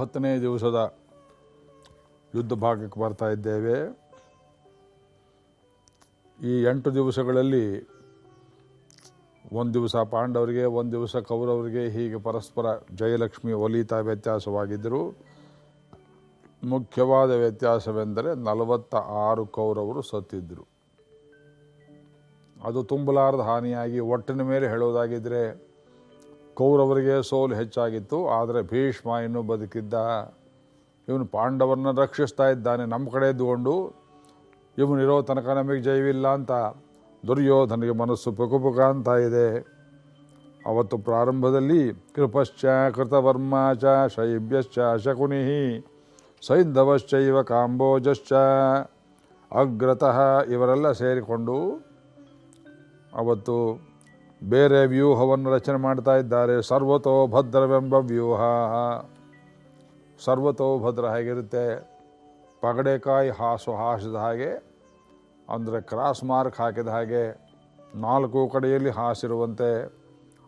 ಒಂಬತ್ತನೇ ದಿವಸದ ಯುದ್ಧ ಭಾಗಕ್ಕೆ ಬರ್ತಾ ಇದ್ದೇವೆ. ಈ ಎಂಟು ದಿವಸಗಳಲ್ಲಿ ಒಂದು ದಿವಸ ಪಾಂಡವರಿಗೆ, ಒಂದು ದಿವಸ ಕೌರವರಿಗೆ ಹೀಗೆ ಪರಸ್ಪರ ಜಯಲಕ್ಷ್ಮಿ ಒಲಿತಾ ವ್ಯತ್ಯಾಸವಾಗಿದ್ದರು. ಮುಖ್ಯವಾದ ವ್ಯತ್ಯಾಸವೆಂದರೆ ನಲವತ್ತ ಆರು ಕೌರವರು ಸತ್ತಿದ್ದರು ಅದು ತುಂಬಲಾರದ ಹಾನಿಯಾಗಿ, ಒಟ್ಟಿನ ಮೇಲೆ ಹೇಳೋದಾಗಿದ್ದರೆ ಕೌರವರಿಗೆ ಸೋಲು ಹೆಚ್ಚಾಗಿತ್ತು, ಆದರೆ ಭೀಷ್ಮ ಇನ್ನೂ ಬದುಕಿದ್ದ. ಇವನು ಪಾಂಡವರನ್ನ ರಕ್ಷಿಸ್ತಾ ಇದ್ದಾನೆ, ನಮ್ಮ ಕಡೆ ಎದ್ದುಕೊಂಡು ಇವನಿರೋ ತನಕ ನಮಗೆ ಜಯವಿಲ್ಲ ಅಂತ ದುರ್ಯೋಧನಿಗೆ ಮನಸ್ಸು ಪುಕುಪುಕ ಅಂತ ಇದೆ. ಅವತ್ತು ಪ್ರಾರಂಭದಲ್ಲಿ ಕೃಪಶ್ಚ ಕೃತವರ್ಮ ಚ ಶೈಬ್ಯಶ್ಚ ಶಕುನಿ ಸೈಂಧವಶ್ಚೈವ ಕಾಂಬೋಜಶ್ಚ ಅಗ್ರತಃ ಇವರೆಲ್ಲ ಸೇರಿಕೊಂಡು ಅವತ್ತು ಬೇರೆ ವ್ಯೂಹವನ್ನು ರಚನೆ ಮಾಡ್ತಾ ಇದ್ದಾರೆ. ಸರ್ವತೋ ಭದ್ರವೆಂಬ ವ್ಯೂಹ. ಸರ್ವತೋ ಭದ್ರ ಹೇಗಿರುತ್ತೆ? ಪಗಡೆಕಾಯಿ ಹಾಸು ಹಾಸಿದ ಹಾಗೆ, ಅಂದರೆ ಕ್ರಾಸ್ ಮಾರ್ಕ್ ಹಾಕಿದ ಹಾಗೆ ನಾಲ್ಕು ಕಡೆಯಲ್ಲಿ ಹಾಸಿರುವಂತೆ,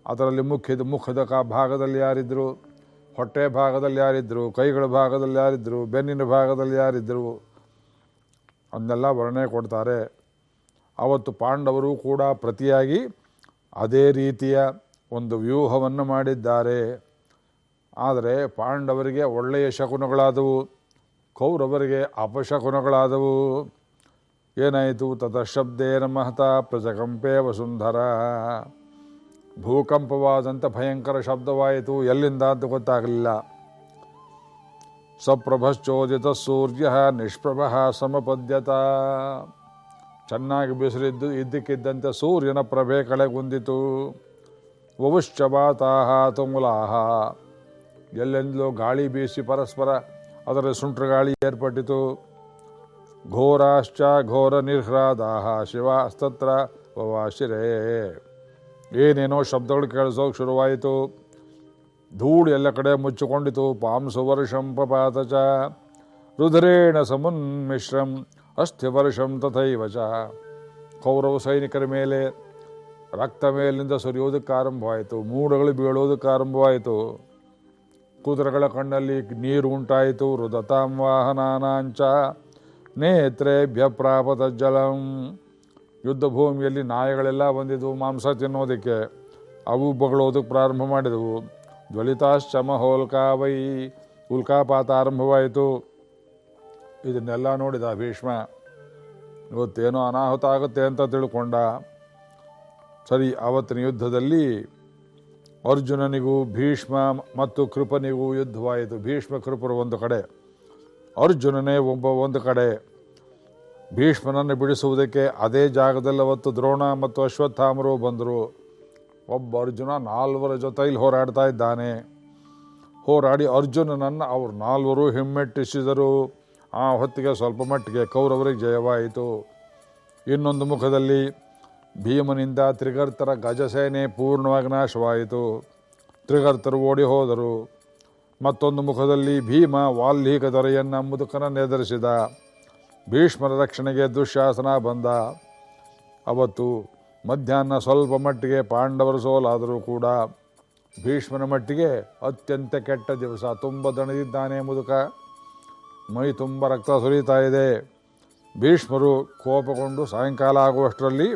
ಅದರಲ್ಲಿ ಮುಖ್ಯದ, ಮುಖದ ಕಾ, ಭಾಗದಲ್ಲಿ ಯಾರಿದ್ದರು ಹೊಟ್ಟೆ ಭಾಗದಲ್ಲಿ ಯಾರಿದ್ದರು ಕೈಗಳ ಭಾಗದಲ್ಲಿ ಯಾರಿದ್ದರು ಬೆನ್ನಿನ ಭಾಗದಲ್ಲಿ ಯಾರಿದ್ದರು ಅದನ್ನೆಲ್ಲ ವರ್ಣನೆ ಕೊಡ್ತಾರೆ. ಅವತ್ತು ಪಾಂಡವರು ಕೂಡ ಪ್ರತಿಯಾಗಿ ಅದೇ ರೀತಿಯ ಒಂದು ವ್ಯೂಹವನ್ನು ಮಾಡಿದ್ದಾರೆ. ಆದರೆ ಪಾಂಡವರಿಗೆ ಒಳ್ಳೆಯ ಶಕುನಗಳಾದವು, ಕೌರವರಿಗೆ ಅಪಶಕುನಗಳಾದವು. ಏನಾಯಿತು? ತತಶಬ್ದೇನ ಮಹತ ಪ್ರಜಕಂಪೇ ವಸುಂಧರ. ಭೂಕಂಪವಾದಂಥ ಭಯಂಕರ ಶಬ್ದವಾಯಿತು. ಎಲ್ಲಿಂದ ಅಂತ ಗೊತ್ತಾಗಲಿಲ್ಲ. ಸಪ್ರಭಶ್ಚೋದಿತ ಸೂರ್ಯ ನಿಷ್ಪ್ರಭ ಸಮಪದ್ಯತ. ಚೆನ್ನಾಗಿ ಬಿಸಿಲಿದ್ದು ಇದ್ದಕ್ಕಿದ್ದಂತೆ ಸೂರ್ಯನ ಪ್ರಭೆ ಕಳೆಗುಂದಿತು. ವವುಶ್ಚಬಾತಾಹ ತುಮುಲಾಹ. ಎಲ್ಲೆಂದಲೋ ಗಾಳಿ ಬೀಸಿ ಪರಸ್ಪರ ಅದರ ಸುಂಟ್ರ ಗಾಳಿ ಏರ್ಪಟ್ಟಿತು. ಘೋರಾಶ್ಚ ಘೋರ ನಿರ್ಹ್ರಾದಾಹ ಶಿವ ಅಸ್ತತ್ರ ವವಾಶಿರೇ. ಏನೇನೋ ಶಬ್ದಗಳು ಕೇಳಿಸೋಕೆ ಶುರುವಾಯಿತು. ಧೂಳು ಎಲ್ಲ ಕಡೆ ಮುಚ್ಚಿಕೊಂಡಿತು. ಪಾಂಸು ವರ್ಷಂ ರುದ್ರೇಣ ಸಮುನ್ಮಿಶ್ರಂ. ಅಸ್ಥಿವರ್ಷಂ ತಥೈವ ಚ. ಕೌರವ ಸೈನಿಕರ ಮೇಲೆ ರಕ್ತ ಮೇಲಿಂದ ಸುರಿಯೋದಕ್ಕೆ ಆರಂಭವಾಯಿತು, ಮೂಡಗಳು ಬೀಳೋದಕ್ಕೆ ಆರಂಭವಾಯಿತು, ಕುದುರೆಗಳ ಕಣ್ಣಲ್ಲಿ ನೀರು ಉಂಟಾಯಿತು ರುದತಾಂ ವಾಹನಾನಾಂಚ ನೇತ್ರೇಭ್ಯ ಪ್ರಾಪತ ಜಲಂ. ಯುದ್ಧ ಭೂಮಿಯಲ್ಲಿ ನಾಯಿಗಳೆಲ್ಲ ಬಂದಿದ್ವು ಮಾಂಸ ತಿನ್ನೋದಕ್ಕೆ, ಅವು ಬಗಳೋದಕ್ಕೆ ಪ್ರಾರಂಭ ಮಾಡಿದವು. ಜ್ವಲಿತಾಶ್ಚಮ ಹೋಲ್ಕಾವೈ ಉಲ್ಕಾಪಾತ ಆರಂಭವಾಯಿತು. ಇದನ್ನೆಲ್ಲ ನೋಡಿದ ಭೀಷ್ಮ, ಇವತ್ತೇನೋ ಅನಾಹುತ ಆಗುತ್ತೆ ಅಂತ ತಿಳ್ಕೊಂಡ. ಸರಿ ಆವತ್ತಿನ ಯುದ್ಧದಲ್ಲಿ ಅರ್ಜುನನಿಗೂ ಭೀಷ್ಮ ಮತ್ತು ಕೃಪನಿಗೂ ಯುದ್ಧವಾಯಿತು. ಭೀಷ್ಮ, ಕೃಪರು ಒಂದು ಕಡೆ, ಅರ್ಜುನನೇ ಒಬ್ಬ ಒಂದು ಕಡೆ. ಭೀಷ್ಮನನ್ನು ಬಿಡಿಸುವುದಕ್ಕೆ ಅದೇ ಜಾಗದಲ್ಲಿ ಅವತ್ತು ದ್ರೋಣ ಮತ್ತು ಅಶ್ವತ್ಥಾಮರು ಬಂದರು. ಒಬ್ಬ ಅರ್ಜುನ ನಾಲ್ವರ ಜೊತೆಯಲ್ಲಿ ಹೋರಾಡ್ತಾ ಇದ್ದಾನೆ. ಹೋರಾಡಿ ಅರ್ಜುನನನ್ನು ಅವರು ನಾಲ್ವರು ಹಿಮ್ಮೆಟ್ಟಿಸಿದರು. ಆ ಹೊತ್ತಿಗೆ ಸ್ವಲ್ಪ ಮಟ್ಟಿಗೆ ಕೌರವರಿಗೆ ಜಯವಾಯಿತು. ಇನ್ನೊಂದು ಮುಖದಲ್ಲಿ ಭೀಮನಿಂದ ತ್ರಿಗರ್ತರ ಗಜಸೇನೆ ಪೂರ್ಣವಾಗಿ ನಾಶವಾಯಿತು. ತ್ರಿಗರ್ತರು ಓಡಿ ಹೋದರು. ಮತ್ತೊಂದು ಮುಖದಲ್ಲಿ ಭೀಮ ವಾಲ್ಮೀಕ ದೊರೆಯನ್ನು ಮುದುಕನನ್ನು ಎದುರಿಸಿದ. ಭೀಷ್ಮರ ರಕ್ಷಣೆಗೆ ದುಶ್ಯಾಸನ ಬಂದ. ಅವತ್ತು ಮಧ್ಯಾಹ್ನ ಸ್ವಲ್ಪ ಮಟ್ಟಿಗೆ ಪಾಂಡವರು ಸೋಲಾದರೂ ಕೂಡ ಭೀಷ್ಮನ ಮಟ್ಟಿಗೆ ಅತ್ಯಂತ ಕೆಟ್ಟ ದಿವಸ. ತುಂಬ ದಣದಿದ್ದಾನೆ ಮುದುಕ. ಮೈ ತುಂಬ ರಕ್ತ ಸುರಿತಾ ಇದೆ. ಭೀಷ್ಮರು ಕೋಪಗೊಂಡು ಸಾಯಂಕಾಲ ಆಗುವಷ್ಟರಲ್ಲಿ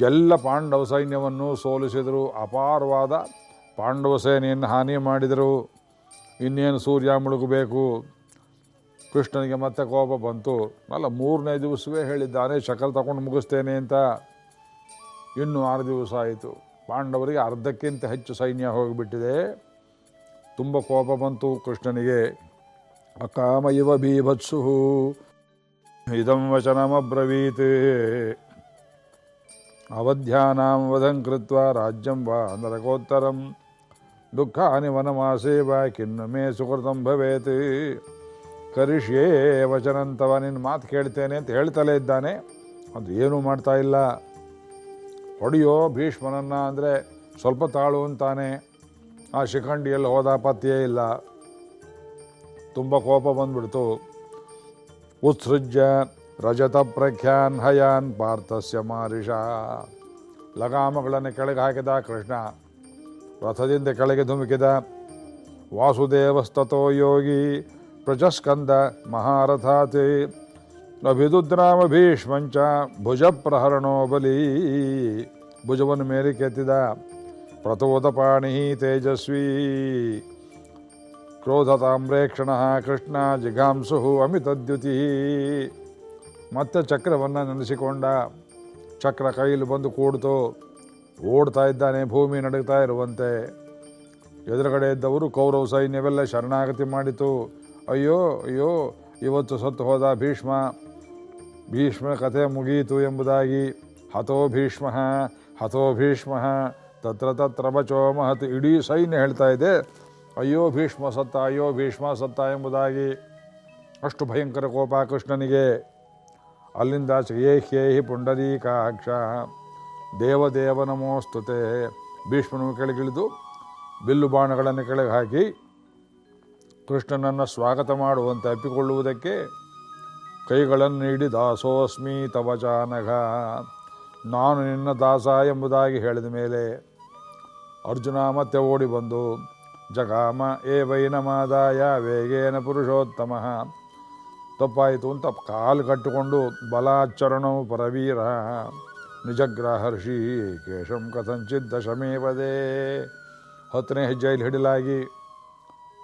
ಎಲ್ಲ ಪಾಂಡವ ಸೈನ್ಯವನ್ನು ಸೋಲಿಸಿದರು. ಅಪಾರವಾದ ಪಾಂಡವ ಸೇನೆಯನ್ನು ಹಾನಿ ಮಾಡಿದರು. ಇನ್ನೇನು ಸೂರ್ಯ ಮುಳುಗಬೇಕು? ಕೃಷ್ಣನಿಗೆ ಮತ್ತೆ ಕೋಪ ಬಂತು. ಅಲ್ಲ, ಮೂರನೇ ದಿವಸವೇ ಹೇಳಿದ್ದಾನೆ, ಶಕಲ ತಗೊಂಡು ಮುಗಿಸ್ತೇನೆ ಅಂತ. ಇನ್ನೂ ಆರು ದಿವಸ ಆಯಿತು. ಪಾಂಡವರಿಗೆ ಅರ್ಧಕ್ಕಿಂತ ಹೆಚ್ಚು ಸೈನ್ಯ ಹೋಗಿಬಿಟ್ಟಿದೆ. ತುಂಬ ಕೋಪ ಬಂತು ಕೃಷ್ಣನಿಗೆ. ಅಕಾಮ ಇವ ಬೀಭತ್ಸು ಇದಂ ವಚನಮಬ್ರವೀತ್ ಅವಧ್ಯಾನಾಂ ವಧಂ ಕೃತ್ವ ರಾಜ್ಯಂ ವಾ ನರಕೋತ್ತರಂ ದುಃಖಾನಿ ವನಮಾಸೇ ವಾ ಕಿನ್ನು ಮೇ ಸುಕೃತಂ ಭವೇತ್ ಕರಿಷ್ಯೇ ವಚನಂತವ ನಿನ್ನ ಮಾತು ಕೇಳ್ತೇನೆ ಅಂತ ಹೇಳ್ತಲೇ ಇದ್ದಾನೆ। ಅದು ಏನೂ ಮಾಡ್ತಾ ಇಲ್ಲ। ಹೊಡೆಯೋ ಭೀಷ್ಮನನ್ನ ಅಂದರೆ ಸ್ವಲ್ಪ ತಾಳು ಅಂತಾನೆ। ಆ ಶಿಖಂಡಿಯಲ್ಲಿ ಹೋದ ಪತ್ಯೇ ಇಲ್ಲ। ತುಂಬ ಕೋಪ ಬಂದ್ಬಿಡ್ತು. ಉತ್ಸೃಜ್ಯ ರಜತ ಪ್ರಖ್ಯಾನ್ ಹಯಾನ್ ಪಾರ್ಥಸ್ಯ ಮಾರಿಷ. ಲಗಾಮಗಳನ್ನು ಕೆಳಗೆ ಹಾಕಿದ ಕೃಷ್ಣ, ರಥದಿಂದ ಕೆಳಗೆ ಧುಮುಕಿದ ವಾಸುದೇವಸ್ತತೋ ಯೋಗಿ ಪ್ರಜಸ್ಕಂದ ಮಹಾರಥಾತಿ ಅಭಿದುದ್ರಾಮ ಭೀಷ್ಮಂಚ ಭುಜ ಪ್ರಹರಣೋ ಬಲಿ. ಭುಜವನ್ನು ಮೇಲೆ ಕೆತ್ತಿದ ಪ್ರತೋದಪಾಣಿ ತೇಜಸ್ವಿ. ಕ್ರೋಧತಾಮ್ರೇಕ್ಷಣ, ಕೃಷ್ಣ ಜಿಘಾಂಸು ಅಮಿತದ್ಯುತಿ. ಮತ್ತೆ ಚಕ್ರವನ್ನು ನೆನೆಸಿಕೊಂಡ ಚಕ್ರ ಕೈಲಿ ಬಂದು ಕೂಡ್ತು ಓಡ್ತಾ ಇದ್ದಾನೆ, ಭೂಮಿ ನಡುಗ್ತಾ ಇರುವಂತೆ. ಎದುರುಗಡೆ ಇದ್ದವರು ಕೌರವ ಸೈನ್ಯವೆಲ್ಲ ಶರಣಾಗತಿ ಮಾಡಿತು. ಅಯ್ಯೋ ಅಯ್ಯೋ, ಇವತ್ತು ಸತ್ತು ಹೋದ ಭೀಷ್ಮ. ಭೀಷ್ಮ ಕಥೆ ಮುಗಿಯಿತು ಎಂಬುದಾಗಿ, ಹತೋ ಭೀಷ್ಮ ಹತೋ ಭೀಷ್ಮ, ತತ್ರ ತತ್ರ ಬಚೋ ಮಹತ್, ಇಡೀ ಸೈನ್ಯ ಹೇಳ್ತಾ ಇದೆ. ಅಯ್ಯೋ ಭೀಷ್ಮ ಸತ್ತ, ಅಯ್ಯೋ ಭೀಷ್ಮ ಸತ್ತ ಎಂಬುದಾಗಿ ಅಷ್ಟು ಭಯಂಕರ ಕೋಪ ಕೃಷ್ಣನಿಗೆ. ಅಲ್ಲಿಂದ ಏ ಹ್ಯೇಹಿ ಪುಂಡರೀಕಾಕ್ಷ. ದೇವದೇವ ನಮೋಸ್ತುತೆ. ಭೀಷ್ಮನು ಕೆಳಗಿಳಿದು ಬಿಲ್ಲು ಬಾಣಗಳನ್ನು ಕೆಳಗೆ ಹಾಕಿ ಕೃಷ್ಣನನ್ನು ಸ್ವಾಗತ ಮಾಡುವಂತೆ ಅಪ್ಪಿಕೊಳ್ಳುವುದಕ್ಕೆ ಕೈಗಳನ್ನು ನೀಡಿ, ದಾಸೋಸ್ಮಿ ತವ ನಾನು ನಿನ್ನ ದಾಸ ಎಂಬುದಾಗಿ ಹೇಳಿದ ಮೇಲೆ ಅರ್ಜುನ ಮತ್ತೆ ಓಡಿ ಬಂದು ಜಗಾಮ ಏ ವೈನಮಾದಾಯ ವೇಗೇನ ಪುರುಷೋತ್ತಮ. ತಪ್ಪಾಯಿತು ಅಂತ ಕಾಲು ಕಟ್ಟಿಕೊಂಡು ಬಲಾಚರಣವು ಪರವೀರ. ನಿಜಗ್ರಹರ್ಷಿ ಕೇಶಂ ಕಥಂಚಿತ್ ದಶಮೇವದೇ ಹತ್ತನೇ ಹೆಜ್ಜೆಯಲ್ಲಿ ಹಿಡಿಲಾಗಿ,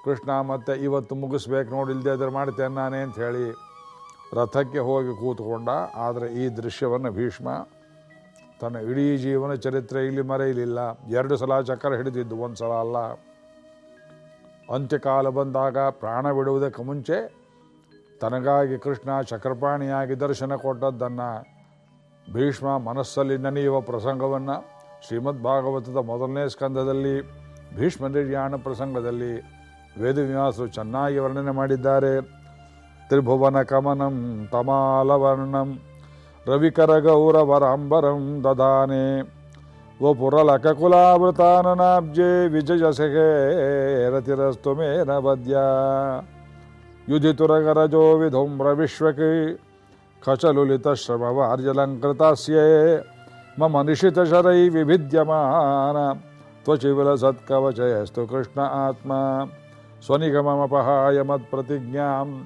ಕೃಷ್ಣ ಮತ್ತೆ ಇವತ್ತು ಮುಗಿಸ್ಬೇಕು ನೋಡಿ ಇಲ್ಲದೆ ಅದ್ರ ಮಾಡ್ತೇನೆ ನಾನೇ ಅಂತ ಹೇಳಿ ರಥಕ್ಕೆ ಹೋಗಿ ಕೂತ್ಕೊಂಡ. ಆದರೆ ಈ ದೃಶ್ಯವನ್ನು ಭೀಷ್ಮ ತನ್ನ ಇಡೀ ಜೀವನ ಚರಿತ್ರೆ ಇಲ್ಲಿ ಮರೆಯಲಿಲ್ಲ. ಎರಡು ಸಲ ಚಕ್ರ ಹಿಡಿದಿದ್ದು ಒಂದು ಸಲ ಅಲ್ಲ. ಅಂತ್ಯಕಾಲ ಬಂದಾಗ ಪ್ರಾಣ ಬಿಡುವುದಕ್ಕೆ ಮುಂಚೆ ತನಗಾಗಿ ಕೃಷ್ಣ ಚಕ್ರಪಾಣಿಯಾಗಿ ದರ್ಶನ ಕೊಟ್ಟದ್ದನ್ನು ಭೀಷ್ಮ ಮನಸ್ಸಲ್ಲಿ ನೆನೆಯುವ ಪ್ರಸಂಗವನ್ನು ಶ್ರೀಮದ್ ಭಾಗವತದ ಮೊದಲನೇ ಸ್ಕಂದದಲ್ಲಿ ಭೀಷ್ಮ ನಿರ್ಯಾಣ ಪ್ರಸಂಗದಲ್ಲಿ ವೇದವ್ಯಾಸರು ಚೆನ್ನಾಗಿ ವರ್ಣನೆ ಮಾಡಿದ್ದಾರೆ. ತ್ರಿಭುವನ ಕಮನಂ ತಮಾಲವರ್ಣಂ ರವಿಕರ ಗೌರವರಾಂಬರಂ ದದಾನೆ. वो पुरलक कुलावृताननाब्जे रतिरस्तु मे न वद्या युधितुरगरजो विधुम्रविश्वक् खचलुलितश्रमवार्जलङ्कृतास्ये मम निशितशरै विभिद्यमान। त्वचि त्वचिविलसत्कवचयस्तु कृष्ण आत्मा। स्वनिगममपहाय मत्प्रतिज्ञाम्।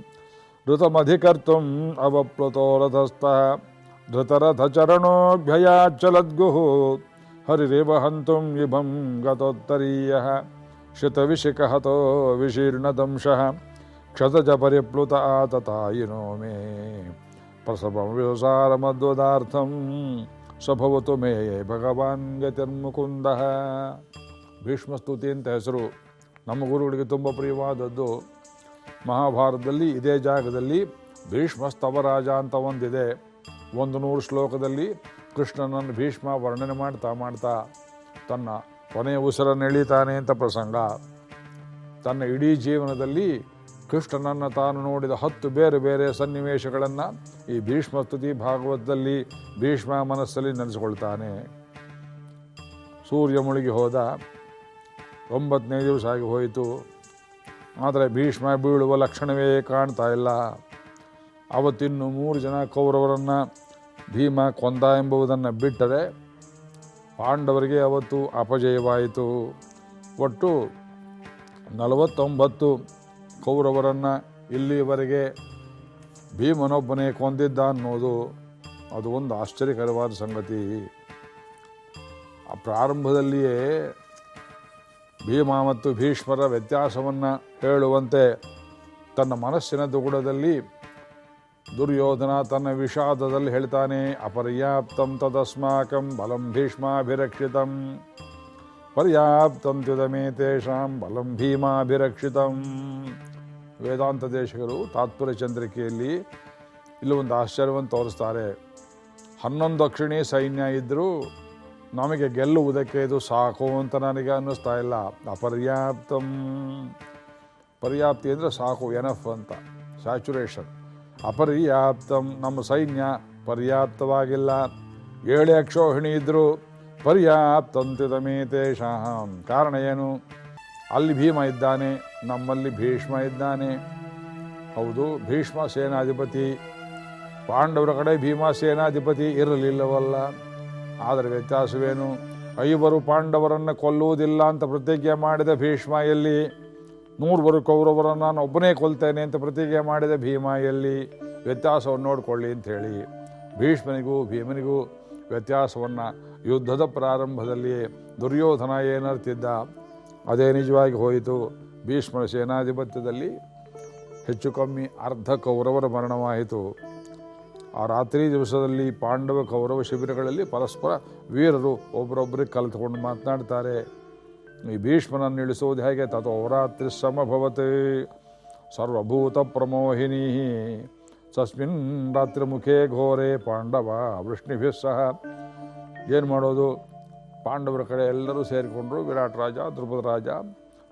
ऋतमधिकर्तुम् अवप्लुतो रथस्थः धृतरथचरणोऽभ्ययाच्चलद्गुः ಹರಿರೇವ ಹन्तುಂ ಇಭಂ ಗತೋತ್ತರೀಯಃ. ಶಿತವಿಶಿಖಹತೋ ವಿಶೀರ್ಣದಂಶಃ. ಕ್ಷತಜ ಪರಿಪ್ಲುತ ಆತತಾಯಿನೋ ಮೇ. ಪ್ರಸಭಂ ವ್ಯವಸಾರಮದ್ವದಾರ್ಥಂ ಸಭವತು ಮೇ ಭಗವಾನ್ ಗತಿರ್ಮುಕುಂದ. ಭೀಷ್ಮಸ್ತುತಿ ಅಂತ ಹೆಸರು. ನಮ್ಮ ಗುರುಗಳಿಗೆ ತುಂಬ ಪ್ರಿಯವಾದದ್ದು. ಮಹಾಭಾರತದಲ್ಲಿ ಇದೇ ಜಾಗದಲ್ಲಿ ಭೀಷ್ಮ ಸ್ತವರಾಜ ಅಂತ ಒಂದಿದೆ. ಒಂದು ನೂರು ಶ್ಲೋಕದಲ್ಲಿ ಕೃಷ್ಣನನ್ನು ಭೀಷ್ಮ ವರ್ಣನೆ ಮಾಡ್ತಾ ಮಾಡ್ತಾ ತನ್ನ ಕೊನೆಯ ಉಸಿರನ್ನು ಎಳಿತಾನೆ ಅಂತ ಪ್ರಸಂಗ. ತನ್ನ ಇಡೀ ಜೀವನದಲ್ಲಿ ಕೃಷ್ಣನನ್ನು ತಾನು ನೋಡಿದ ಹತ್ತು ಬೇರೆ ಬೇರೆ ಸನ್ನಿವೇಶಗಳನ್ನು ಈ ಭೀಷ್ಮ ಸ್ತುತಿ ಭಾಗವತದಲ್ಲಿ ಭೀಷ್ಮ ಮನಸ್ಸಲ್ಲಿ ನೆನೆಸ್ಕೊಳ್ತಾನೆ. ಸೂರ್ಯ ಮುಳುಗಿ ಹೋದ. ಒಂಬತ್ತನೇ ದಿವಸ ಆಗಿ ಹೋಯಿತು. ಆದರೆ ಭೀಷ್ಮ ಬೀಳುವ ಲಕ್ಷಣವೇ ಕಾಣ್ತಾ ಇಲ್ಲ. ಅವತ್ತಿನ್ನು ಮೂರು ಜನ ಕೌರವರನ್ನು ಭೀಮ ಕೊಂದ ಎಂಬುದನ್ನು ಬಿಟ್ಟರೆ ಪಾಂಡವರಿಗೆ ಅವತ್ತು ಅಪಜಯವಾಯಿತು. ಒಟ್ಟು ನಲವತ್ತೊಂಬತ್ತು ಕೌರವರನ್ನು ಇಲ್ಲಿವರೆಗೆ ಭೀಮನೊಬ್ಬನೇ ಕೊಂದಿದ್ದ ಅನ್ನೋದು ಅದು ಒಂದು ಆಶ್ಚರ್ಯಕರವಾದ ಸಂಗತಿ. ಆ ಪ್ರಾರಂಭದಲ್ಲಿಯೇ ಭೀಮ ಮತ್ತು ಭೀಷ್ಮರ ವ್ಯತ್ಯಾಸವನ್ನು ಹೇಳುವಂತೆ ತನ್ನ ಮನಸ್ಸಿನ ದುಗುಡದಲ್ಲಿ ದುರ್ಯೋಧನ ತನ್ನ ವಿಷಾದದಲ್ಲಿ ಹೇಳ್ತಾನೆ, ಅಪರ್ಯಾಪ್ತಂ ತದಸ್ಮಾಕಂ ಬಲಂ ಭೀಷ್ಮಾಭಿರಕ್ಷಿತಂ, ಪರ್ಯಾಪ್ತಂ ತ್ಯುದಮೇ ತೇಷಾಂ ಬಲಂ ಭೀಮಾಭಿರಕ್ಷಿತಂ. ವೇದಾಂತ ದೇಶಕರು ತಾತ್ಪರ್ಯ ಚಂದ್ರಿಕೆಯಲ್ಲಿ ಇಲ್ಲಿ ಒಂದು ಆಶ್ಚರ್ಯವನ್ನು ತೋರಿಸ್ತಾರೆ. ಹನ್ನೊಂದು ಅಕ್ಷಿಣಿ ಸೈನ್ಯ ಇದ್ದರೂ ನಮಗೆ ಗೆಲ್ಲುವುದಕ್ಕೆ ಇದು ಸಾಕು ಅಂತ ನನಗೆ ಅನ್ನಿಸ್ತಾ ಇಲ್ಲ. ಅಪರ್ಯಾಪ್ತಂ, ಪರ್ಯಾಪ್ತಿ ಅಂದರೆ ಸಾಕು ಎನಫ್ ಅಂತ. ಸ್ಯಾಚುರೇಷನ್ ಅಪರ್ಯಾಪ್ತಂ, ನಮ್ಮ ಸೈನ್ಯ ಪರ್ಯಾಪ್ತವಾಗಿಲ್ಲ. ಏಳೆ ಅಕ್ಷೋಹಿಣಿ ಇದ್ದರು ಪರ್ಯಾಪ್ತಂತಿದಮೇ ತೇಷಾಂ ಕಾರಣ ಏನು? ಅಲ್ಲಿ ಭೀಮ ಇದ್ದಾನೆ, ನಮ್ಮಲ್ಲಿ ಭೀಷ್ಮ ಇದ್ದಾನೆ. ಹೌದು, ಭೀಷ್ಮ ಸೇನಾಧಿಪತಿ. ಪಾಂಡವರ ಕಡೆ ಭೀಮ ಸೇನಾಧಿಪತಿ ಇರಲಿಲ್ಲವಲ್ಲ. ಆದರೆ ವ್ಯತ್ಯಾಸವೇನು? ಐವರು ಪಾಂಡವರನ್ನು ಕೊಲ್ಲುವುದಿಲ್ಲ ಅಂತ ಪ್ರತಿಜ್ಞೆ ಮಾಡಿದ ಭೀಷ್ಮ ಎಲ್ಲಿ? ನೂರ್ವರು ಕೌರವರನ್ನು ನಾನು ಒಬ್ಬನೇ ಕೊಲ್ತೇನೆ ಅಂತ ಪ್ರತಿಜ್ಞೆ ಮಾಡಿದ ಭೀಮ ಎಲ್ಲಿ ವ್ಯತ್ಯಾಸವನ್ನು ನೋಡಿಕೊಳ್ಳಿ ಅಂತ ಹೇಳಿ ಭೀಷ್ಮನಿಗೂ ಭೀಮನಿಗೂ ವ್ಯತ್ಯಾಸವನ್ನು ಯುದ್ಧದ ಪ್ರಾರಂಭದಲ್ಲಿ ದುರ್ಯೋಧನ ಏನರ್ತಿದ್ದ, ಅದೇ ನಿಜವಾಗಿ ಹೋಯಿತು. ಭೀಷ್ಮನ ಸೇನಾಧಿಪತ್ಯದಲ್ಲಿ ಹೆಚ್ಚು ಕಮ್ಮಿ ಅರ್ಧ ಕೌರವರ ಮರಣವಾಯಿತು. ಆ ರಾತ್ರಿ ದಿವಸದಲ್ಲಿ ಪಾಂಡವ ಕೌರವ ಶಿಬಿರಗಳಲ್ಲಿ ಪರಸ್ಪರ ವೀರರು ಒಬ್ಬರೊಬ್ಬರಿಗೆ ಕಲಿತುಕೊಂಡು ಮಾತನಾಡ್ತಾರೆ. ಈ ಭೀಷ್ಮನನ್ನು ಇಳಿಸೋದು ಹೇಗೆ ತಥೋರಾತ್ರಿ ಸಮಭವತೆ ಸರ್ವಭೂತ ಪ್ರಮೋಹಿನಿ ಸಸ್ಮಿನ್ ರಾತ್ರಿ ಮುಖೇ ಘೋರೆ ಪಾಂಡವ ವೃಷ್ಣಿಭಿ ಸಹ. ಏನು ಮಾಡೋದು? ಪಾಂಡವರ ಕಡೆ ಎಲ್ಲರೂ ಸೇರಿಕೊಂಡ್ರು, ವಿರಾಟ್ ರಾಜ ಧ್ರುಪದ ರಾಜ,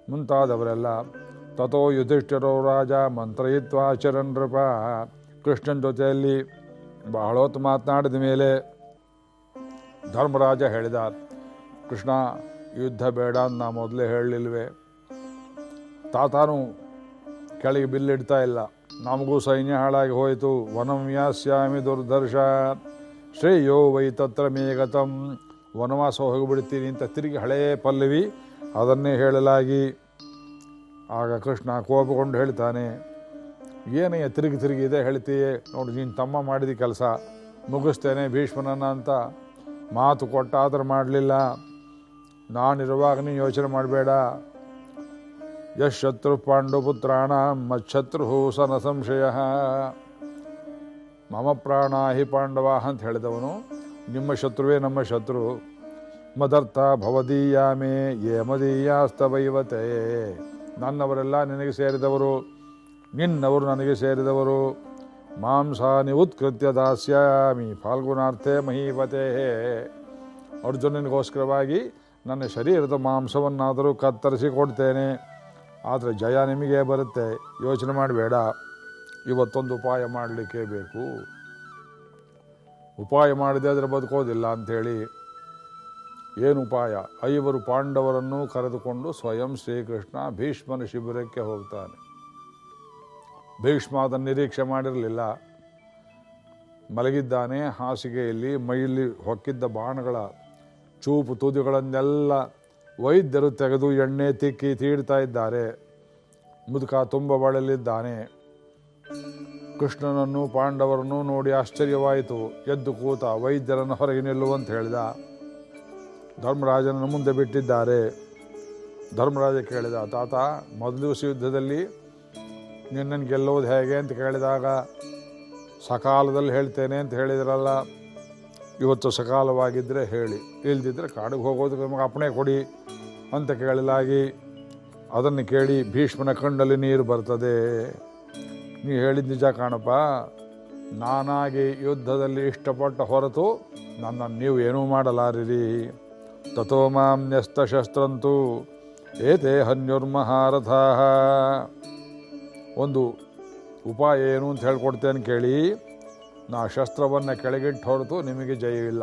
ಮುಂತಾದವರೆಲ್ಲ. ತಥೋ ಯುಧಿಷ್ಠಿರೋ ರಾಜ, ಮಂತ್ರಯಿತ್ವ ಆಚರಣ ನೃಪ. ಕೃಷ್ಣನ ಜೊತೆಯಲ್ಲಿ ಬಹಳ ಹೊತ್ತು ಮಾತನಾಡಿದ ಮೇಲೆ ಧರ್ಮರಾಜ ಹೇಳಿದ, ಕೃಷ್ಣ ಯುದ್ಧ ಬೇಡ ಅಂತ ನಾ ಮೊದಲೇ ಹೇಳಲಿಲ್ವೇ? ತಾತಾನು ಕೆಳಗೆ ಬಿಲ್ಲಿಡ್ತಾ ಇಲ್ಲ. ನಮಗೂ ಸೈನ್ಯ ಹಾಳಾಗಿ ಹೋಯಿತು. ವನಂ ಯಾಸ್ಯಾಮಿ ದುರ್ದರ್ಶ. ಶ್ರೇಯೋ ವೈ ತತ್ರ ಮೇಗತಂ ವನವಾಸ ಹೋಗಿಬಿಡ್ತೀನಿ ಅಂತ ತಿರುಗಿ ಹಳೇ ಪಲ್ಲವಿ ಅದನ್ನೇ ಹೇಳಲಾಗಿ. ಆಗ ಕೃಷ್ಣ ಕೋಪಗೊಂಡು ಹೇಳ್ತಾನೆ ಏನಯ್ಯ ತಿರುಗಿ ತಿರುಗಿ ಇದೆ ಹೇಳ್ತೀಯೇ? ನೋಡಿ, ನೀನು ತಮ್ಮ ಮಾಡಿದ ಕೆಲಸ ಮುಗಿಸ್ತೇನೆ ಭೀಷ್ಮನನ್ನ ಅಂತ. ಮಾತು ಕೊಟ್ಟಾದರೂ ಮಾಡಲಿಲ್ಲ. ನಾನಿರುವಾಗ ನೀನು ಯೋಚನೆ ಮಾಡಬೇಡ. ಯಶ್ ಶತ್ರು ಪಾಂಡುಪುತ್ರಾಣ ಮಚ್ಛತ್ರು ಸನ ಸಂಶಯ. ಮಮ ಪ್ರಾಣ ಹಿ ಪಾಂಡವ ಅಂತ ಹೇಳಿದವನು, ನಿಮ್ಮ ಶತ್ರುವೇ ನಮ್ಮ ಶತ್ರು. ಮದರ್ಥ ಭವದೀಯಾಮೇ ಯಮದೀಯಾಸ್ತವೈವತೆ ನನ್ನವರೆಲ್ಲ ನಿನಗೆ ಸೇರಿದವರು, ನಿನ್ನವರು ನನಗೆ ಸೇರಿದವರು. ಮಾಂಸಾನಿ ಉತ್ಕೃತ್ಯ ದಾಸ್ಯಾಮಿ, ಫಾಲ್ಗುನಾರ್ಥೇ ಮಹೀಪತೆ ಅರ್ಜುನನಿಗೋಸ್ಕರವಾಗಿ ನನ್ನ ಶರೀರದ ಮಾಂಸವನ್ನಾದರೂ ಕತ್ತರಿಸಿ ಕೊಡ್ತೇನೆ ಆದರೆ ಜಯ ನಿಮಗೆ ಬರುತ್ತೆ. ಯೋಚನೆ ಮಾಡಬೇಡ. ಇವತ್ತೊಂದು ಉಪಾಯ ಮಾಡಲಿಕ್ಕೆ ಬೇಕು. ಉಪಾಯ ಮಾಡದೆ ಆದರೆ ಬದುಕೋದಿಲ್ಲ ಅಂಥೇಳಿ. ಏನು ಉಪಾಯ? ಐವರು ಪಾಂಡವರನ್ನು ಕರೆದುಕೊಂಡು ಸ್ವಯಂ ಶ್ರೀಕೃಷ್ಣ ಭೀಷ್ಮನ ಶಿಬಿರಕ್ಕೆ ಹೋಗ್ತಾನೆ. ಭೀಷ್ಮ ಅದನ್ನು ನಿರೀಕ್ಷೆ ಮಾಡಿರಲಿಲ್ಲ. ಮಲಗಿದ್ದಾನೆ. ಹಾಸಿಗೆಯಲ್ಲಿ ಮೈಯಲ್ಲಿ ಹೊಕ್ಕಿದ್ದ ಬಾಣಗಳ ಚೂಪು ತುದಿಗಳನ್ನೆಲ್ಲ ವೈದ್ಯರು ತೆಗೆದು ಎಣ್ಣೆ ತಿಕ್ಕಿ ತೀಡ್ತಾ ಇದ್ದಾರೆ. ಮುದುಕ ತುಂಬ ಬಳಲಿದ್ದಾನೆ. ಕೃಷ್ಣನನ್ನು, ಪಾಂಡವರನ್ನು ನೋಡಿ ಆಶ್ಚರ್ಯವಾಯಿತು. ಎದ್ದು ಕೂತ ವೈದ್ಯರನ್ನು ಹೊರಗೆ ನಿಲ್ಲುವಂತ ಹೇಳಿದ. ಧರ್ಮರಾಜನನ್ನು ಮುಂದೆ ಬಿಟ್ಟಿದ್ದಾರೆ. ಧರ್ಮರಾಜ ಕೇಳಿದ, ತಾತ, ಮೊದಲ ದಿವಸ ಯುದ್ಧದಲ್ಲಿ ನಿನ್ನನ್ನು ಗೆಲ್ಲೋದು ಹೇಗೆ ಅಂತ ಕೇಳಿದಾಗ, ಸಕಾಲದಲ್ಲಿ ಹೇಳ್ತೇನೆ ಅಂತ ಹೇಳಿದ್ರಲ್ಲ. ಇವತ್ತು ಸಕಾಲವಾಗಿದ್ದರೆ ಹೇಳಿ. ಇಲ್ದಿದ್ರೆ ಕಾಡಿಗೆ ಹೋಗೋದಕ್ಕೆ ನಮಗೆ ಅಪ್ಪಣೆ ಕೊಡಿ ಅಂತ ಕೇಳಲಾಗಿ ಅದನ್ನು ಕೇಳಿ ಭೀಷ್ಮನ ಕಣ್ಣಲ್ಲಿ ನೀರು ಬರ್ತದೆ. ನೀ ಹೇಳಿದ ನಿಜ ಕಾಣಪ್ಪ. ನಾನಾಗಿ ಯುದ್ಧದಲ್ಲಿ ಇಷ್ಟಪಟ್ಟ ಹೊರತು ನನ್ನನ್ನು ನೀವು ಏನೂ ಮಾಡಲಾರಿರಿ. ತಥೋ ಮಾಂ ನ್ಯಸ್ತಶಸ್ತ್ರಂತೂ ಏತೆ ಹನ್ಯುರ್ಮಹಾರಥಾ. ಒಂದು ಉಪಾಯ ಏನು ಅಂತ ಹೇಳ್ಕೊಡ್ತೇನೆ ಕೇಳಿ. ನಾ ಶಸ್ತ್ರವನ್ನು ಕೆಳಗಿಟ್ಟು ಹೊರತು ನಿಮಗೆ ಜಯವಿಲ್ಲ.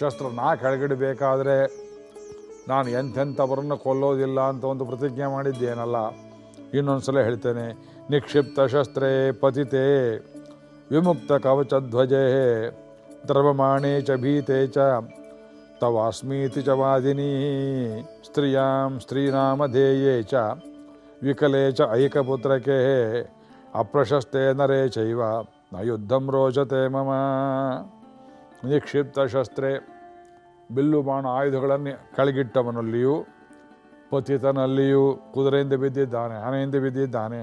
ಶಸ್ತ್ರ ನಾ ಕೆಳಗಿಡಬೇಕಾದ್ರೆ ನಾನು ಎಂಥೆಂಥವರನ್ನು ಕೊಲ್ಲೋದಿಲ್ಲ ಅಂತ ಒಂದು ಪ್ರತಿಜ್ಞೆ ಮಾಡಿದ್ದೇನಲ್ಲ? ಇನ್ನೊಂದು ಸಲ ಹೇಳ್ತೇನೆ, ನಿಕ್ಷಿಪ್ತ ಶಸ್ತ್ರೇ ಪತಿತೆ, ವಿಮುಕ್ತ ಕವಚಧ್ವಜೇ ದ್ರವಮಾಣೆ ಚ ಭೀತೆ ಚ, ತವಾಸ್ಮೀತಿ ಚ ವಾದಿನಿ, ಸ್ತ್ರೀಯಾಂ ಸ್ತ್ರೀನಾಮಧೇಯೇ ಚ, ವಿಕಲೆ ಚ ಐಕಪುತ್ರಕೆ, ಅಪ್ರಶಸ್ತೆ ನರೇ ಚೈವ. ನ ಯುದ್ಧಂ ರೋಚತೆ ಮಮ. ನಿಕ್ಷಿಪ್ತ ಶಸ್ತ್ರೆ, ಬಿಲ್ಲು ಬಾಣ ಆಯುಧಗಳನ್ನು ಕೆಳಗಿಟ್ಟವನಲ್ಲಿಯೂ, ಪತಿತನಲ್ಲಿಯೂ ಕುದುರೆಯಿಂದ ಬಿದ್ದಿದ್ದಾನೆ, ಆನೆಯಿಂದ ಬಿದ್ದಿದ್ದಾನೆ.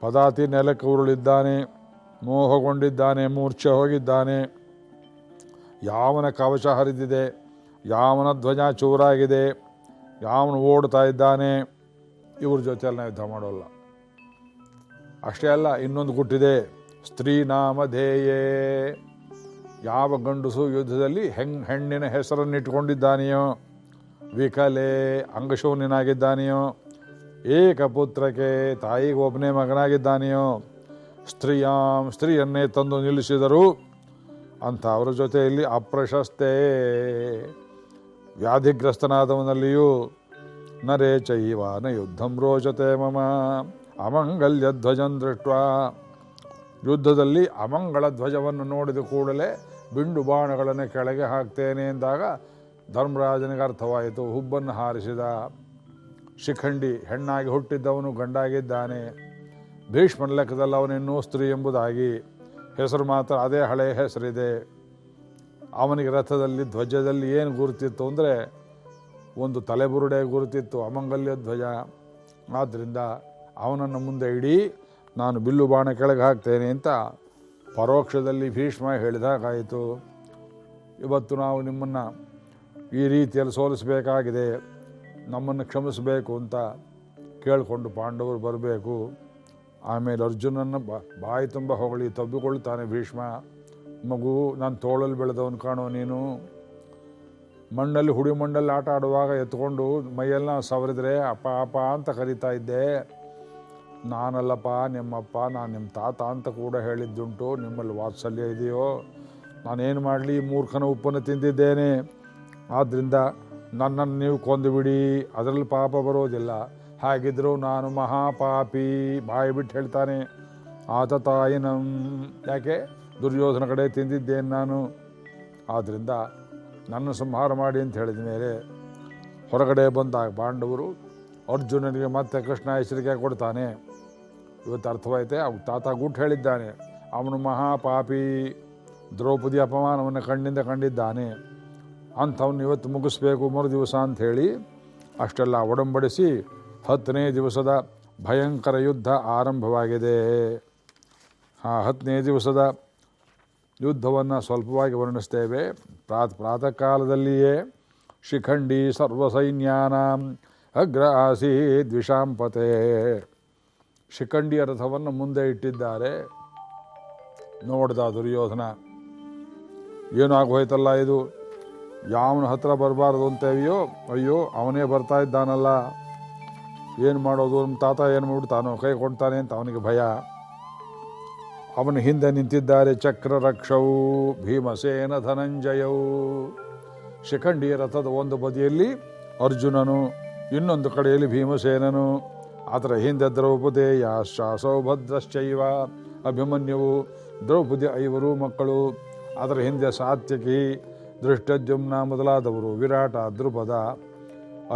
ಪದಾತಿ ನೆಲಕ್ಕೆ ಉರುಳಿದ್ದಾನೆ, ಮೋಹಗೊಂಡಿದ್ದಾನೆ, ಮೂರ್ಛೆ ಹೋಗಿದ್ದಾನೆ. ಯಾವನ ಕವಚ ಹರಿದಿದೆ, ಯಾವನ ಧ್ವಜ ಚೂರಾಗಿದೆ, ಯಾವನು ಓಡ್ತಾ ಇದ್ದಾನೆ, ಇವ್ರ ಜೊತೆಯಲ್ಲಿ ನಾವು ಯುದ್ಧ ಮಾಡೋಲ್ಲ. ಅಷ್ಟೇ ಅಲ್ಲ, ಇನ್ನೊಂದು ಗುಟ್ಟಿದೆ. ಸ್ತ್ರೀ ನಾಮಧೇಯೇ ಯಾವ ಗಂಡಸು ಯುದ್ಧದಲ್ಲಿ ಹೆಂಗ್ ಹೆಣ್ಣಿನ ಹೆಸರನ್ನು ಇಟ್ಕೊಂಡಿದ್ದಾನೆಯೋ ವಿಕಲೆ ಅಂಗಶೂನ್ಯನಾಗಿದ್ದಾನೆಯೋ, ಏಕಪುತ್ರಕ್ಕೆ ತಾಯಿಗೆ ಒಬ್ಬನೇ ಮಗನಾಗಿದ್ದಾನೆಯೋ, ಸ್ತ್ರೀಯಾಂ ಸ್ತ್ರೀಯನ್ನೇ ತಂದು ನಿಲ್ಲಿಸಿದರು ಅಂತ ಅವರ ಜೊತೆಯಲ್ಲಿ ಅಪ್ರಶಸ್ತೆ. ವ್ಯಾಧಿಗ್ರಸ್ತನಾದವನಲ್ಲಿಯೂ ನರೇ ಚೈವಾನ ನ ಯುದ್ಧಂ ರೋಚತೆ ಮಮ ಅಮಂಗಲ್ಯಧ್ವಜಂ ದೃಷ್ಟ ಯುದ್ಧದಲ್ಲಿ ಅಮಂಗಳ ಧ್ವಜವನ್ನು ನೋಡಿದ ಕೂಡಲೇ ಬಿಂಡು ಬಾಣಗಳನ್ನು ಕೆಳಗೆ ಹಾಕ್ತೇನೆ ಎಂದಾಗ ಧರ್ಮರಾಜನಿಗೆ ಅರ್ಥವಾಯಿತು, ಹುಬ್ಬನ್ನು ಹಾರಿಸಿದ. ಶಿಖಂಡಿ ಹೆಣ್ಣಾಗಿ ಹುಟ್ಟಿದ್ದವನು ಗಂಡಾಗಿದ್ದಾನೆ. ಭೀಷ್ಮನ ಲೆಕ್ಕದಲ್ಲಿ ಅವನಿನ್ನೂ ಸ್ತ್ರೀ ಎಂಬುದಾಗಿ. ಹೆಸರು ಮಾತ್ರ ಅದೇ ಹಳೆಯ ಹೆಸರಿದೆ. ಅವನಿಗೆ ರಥದಲ್ಲಿ, ಧ್ವಜದಲ್ಲಿ ಏನು ಗುರುತಿತ್ತು ಅಂದರೆ ಒಂದು ತಲೆಬುರುಡೆ ಗುರುತಿತ್ತು, ಅಮಂಗಲ್ಯ ಧ್ವಜ. ಆದ್ದರಿಂದ ಅವನನ್ನು ಮುಂದೆ ಇಡೀ ನಾನು ಬಿಲ್ಲು ಬಾಣ ಕೆಳಗೆ ಹಾಕ್ತೇನೆ ಅಂತ ಪರೋಕ್ಷದಲ್ಲಿ ಭೀಷ್ಮ ಹೇಳಿದಾಗಾಯಿತು. ಇವತ್ತು ನಾವು ನಿಮ್ಮನ್ನು ಈ ರೀತಿಯಲ್ಲಿ ಸೋಲಿಸಬೇಕಾಗಿದೆ, ನಮ್ಮನ್ನು ಕ್ಷಮಿಸಬೇಕು ಅಂತ ಕೇಳಿಕೊಂಡು ಪಾಂಡವರು ಬರಬೇಕು. ಆಮೇಲೆ ಅರ್ಜುನನ್ನು ಬಾಯಿ ತುಂಬ ಹೊಗಳಿ ತಬ್ಬಿಕೊಳ್ತಾನೆ ಭೀಷ್ಮ. ಮಗು ನಾನು ತೋಳಲ್ಲಿ ಬೆಳೆದವನು ಕಾಣೋ ನೀನು. ಮಣ್ಣಲ್ಲಿ ಹುಡಿ ಮಣ್ಣಲ್ಲಿ ಆಟ ಆಡುವಾಗ ಎತ್ಕೊಂಡು ಮೈಯೆಲ್ಲ ಸವರಿದ್ರೆ ಅಪ್ಪ ಅಪ್ಪ ಅಂತ ಕರಿತಾ ಇದ್ದೆ. ನಾನಲ್ಲಪ್ಪ, ನಿಮ್ಮಪ್ಪ, ನಾನು ನಿಮ್ಮ ತಾತ ಅಂತ ಕೂಡ ಹೇಳಿದ್ದುಂಟು. ನಿಮ್ಮಲ್ಲಿ ವಾತ್ಸಲ್ಯ ಇದೆಯೋ? ನಾನೇನು ಮಾಡಲಿ ಮೂರ್ಖನ ಉಪ್ಪನ್ನು ತಿಂದಿದ್ದೇನೆ. ಆದ್ದರಿಂದ ನನ್ನನ್ನು ನೀವು ಕೊಂದುಬಿಡಿ. ಅದರಲ್ಲಿ ಪಾಪ ಬರೋದಿಲ್ಲ. ಹಾಗಿದ್ದರೂ ನಾನು ಮಹಾಪಾಪಿ. ಬಾಯಿ ಬಿಟ್ಟು ಹೇಳ್ತಾನೆ, ಆತ ತಾಯಿನಂ. ಯಾಕೆ? ದುರ್ಯೋಧನ ಕಡೆ ತಿಂದಿದ್ದೇನೆ ನಾನು. ಆದ್ದರಿಂದ ನನ್ನ ಸಂಹಾರ ಮಾಡಿ ಅಂತ ಹೇಳಿದ ಮೇಲೆ ಹೊರಗಡೆ ಬಂದಾಗ ಪಾಂಡವರು ಅರ್ಜುನನಿಗೆ ಮತ್ತೆ ಕೃಷ್ಣ ಎಚ್ಚರಿಕೆ ಕೊಡ್ತಾನೆ. ಇವತ್ತು ಅರ್ಥವಾಯ್ತೆ? ಅವ್ ತಾತ ಗುಟ್ಟು ಹೇಳಿದ್ದಾನೆ. ಅವನು ಮಹಾಪಾಪಿ. ದ್ರೌಪದಿ ಅಪಮಾನವನ್ನು ಕಣ್ಣಿಂದ ಕಂಡಿದ್ದಾನೆ. ಅಂಥವನ್ನ ಇವತ್ತು ಮುಗಿಸ್ಬೇಕು ಮೂರು ದಿವಸ ಅಂಥೇಳಿ ಅಷ್ಟೆಲ್ಲ ಒಡಂಬಡಿಸಿ ಹತ್ತನೇ ದಿವಸದ ಭಯಂಕರ ಯುದ್ಧ ಆರಂಭವಾಗಿದೆ. ಆ ಹತ್ತನೇ ದಿವಸದ ಯುದ್ಧವನ್ನು ಸ್ವಲ್ಪವಾಗಿ ವರ್ಣಿಸ್ತೇವೆ. ಪ್ರಾತ್ ಪ್ರಾತಃ ಕಾಲದಲ್ಲಿಯೇ ಶಿಖಂಡಿ ಸರ್ವಸೈನ್ಯಾನಾಂ ಅಗ್ರ ಆಸೀ ವಿಷಾಂಪತೆ ಶಿಖಂಡಿಯ ರಥವನ್ನು ಮುಂದೆ ಇಟ್ಟಿದ್ದಾರೆ. ನೋಡ್ದ ದುರ್ಯೋಧನ ಏನಾಗೋಯ್ತಲ್ಲ ಇದು? ಯಾವನ ಹತ್ರ ಬರಬಾರ್ದು ಅಂತೇವಿಯೋ? ಅಯ್ಯೋ, ಅವನೇ ಬರ್ತಾ ಇದ್ದಾನಲ್ಲ. ಏನು ಮಾಡೋದು? ನಮ್ಮ ತಾತ ಏನು ಮಾಡ್ಬಿಡ್ತಾನೋ ಕೈ ಕೊಡ್ತಾನೆ ಅಂತ ಅವನಿಗೆ ಭಯ. ಅವನ ಹಿಂದೆ ನಿಂತಿದ್ದಾರೆ ಚಕ್ರ ರಕ್ಷವು ಭೀಮಸೇನ ಧನಂಜಯವು ಶಿಖಂಡಿಯ ರಥದ ಒಂದು ಬದಿಯಲ್ಲಿ ಅರ್ಜುನನು, ಇನ್ನೊಂದು ಕಡೆಯಲ್ಲಿ ಭೀಮಸೇನನು. ಅದರ ಹಿಂದೆ ದ್ರೌಪದೇಯ ಸೌಭದ್ರಶ್ಚೈವ ಅಭಿಮನ್ಯುವು, ದ್ರೌಪದಿ ಐವರು ಮಕ್ಕಳು. ಅದರ ಹಿಂದೆ ಸಾತ್ಯಕಿ ದೃಷ್ಟದ್ಯುಮ್ನ ಮೊದಲಾದವರು, ವಿರಾಟ, ದ್ರುಪದ,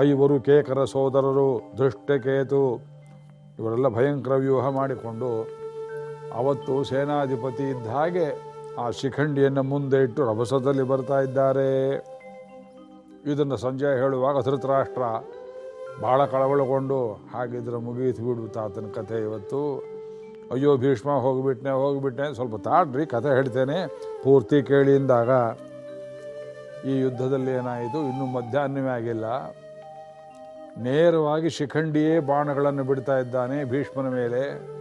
ಐವರು ಕೇಕರ ಸೋದರರು ದೃಷ್ಟಕೇತು ಇವರೆಲ್ಲ ಭಯಂಕರ ವ್ಯೂಹ ಮಾಡಿಕೊಂಡು ಅವತ್ತು ಸೇನಾಧಿಪತಿ ಇದ್ದ ಹಾಗೆ ಆ ಶಿಖಂಡಿಯನ್ನು ಮುಂದೆ ಇಟ್ಟು ರಭಸದಲ್ಲಿ ಬರ್ತಾ ಇದ್ದಾರೆ. ಇದನ್ನು ಸಂಜೆ ಹೇಳುವಾಗ ಧೃತರಾಷ್ಟ್ರ ಬಹಳ ಕಳವಳಗೊಂಡು ಹಾಗಿದ್ರೆ ಮುಗಿಯಿತು ಬಿಡು ತಾತನ ಕಥೆ ಇವತ್ತು. ಅಯ್ಯೋ ಭೀಷ್ಮ, ಹೋಗಿಬಿಟ್ನೆ ಹೋಗಿಬಿಟ್ನೆ. ಸ್ವಲ್ಪ ತಾಡ್ರಿ, ಕಥೆ ಹೇಳ್ತೇನೆ. ಪೂರ್ತಿ ಕೇಳಿ ಅಂದಾಗ ಈ ಯುದ್ಧದಲ್ಲಿ ಏನಾಯಿತು? ಇನ್ನೂ ಮಧ್ಯಾಹ್ನವೇ ಆಗಿಲ್ಲ. ನೇರವಾಗಿ ಶಿಖಂಡಿಯೇ ಬಾಣಗಳನ್ನು ಬಿಡ್ತಾ ಇದ್ದಾನೆ ಭೀಷ್ಮನ ಮೇಲೆ.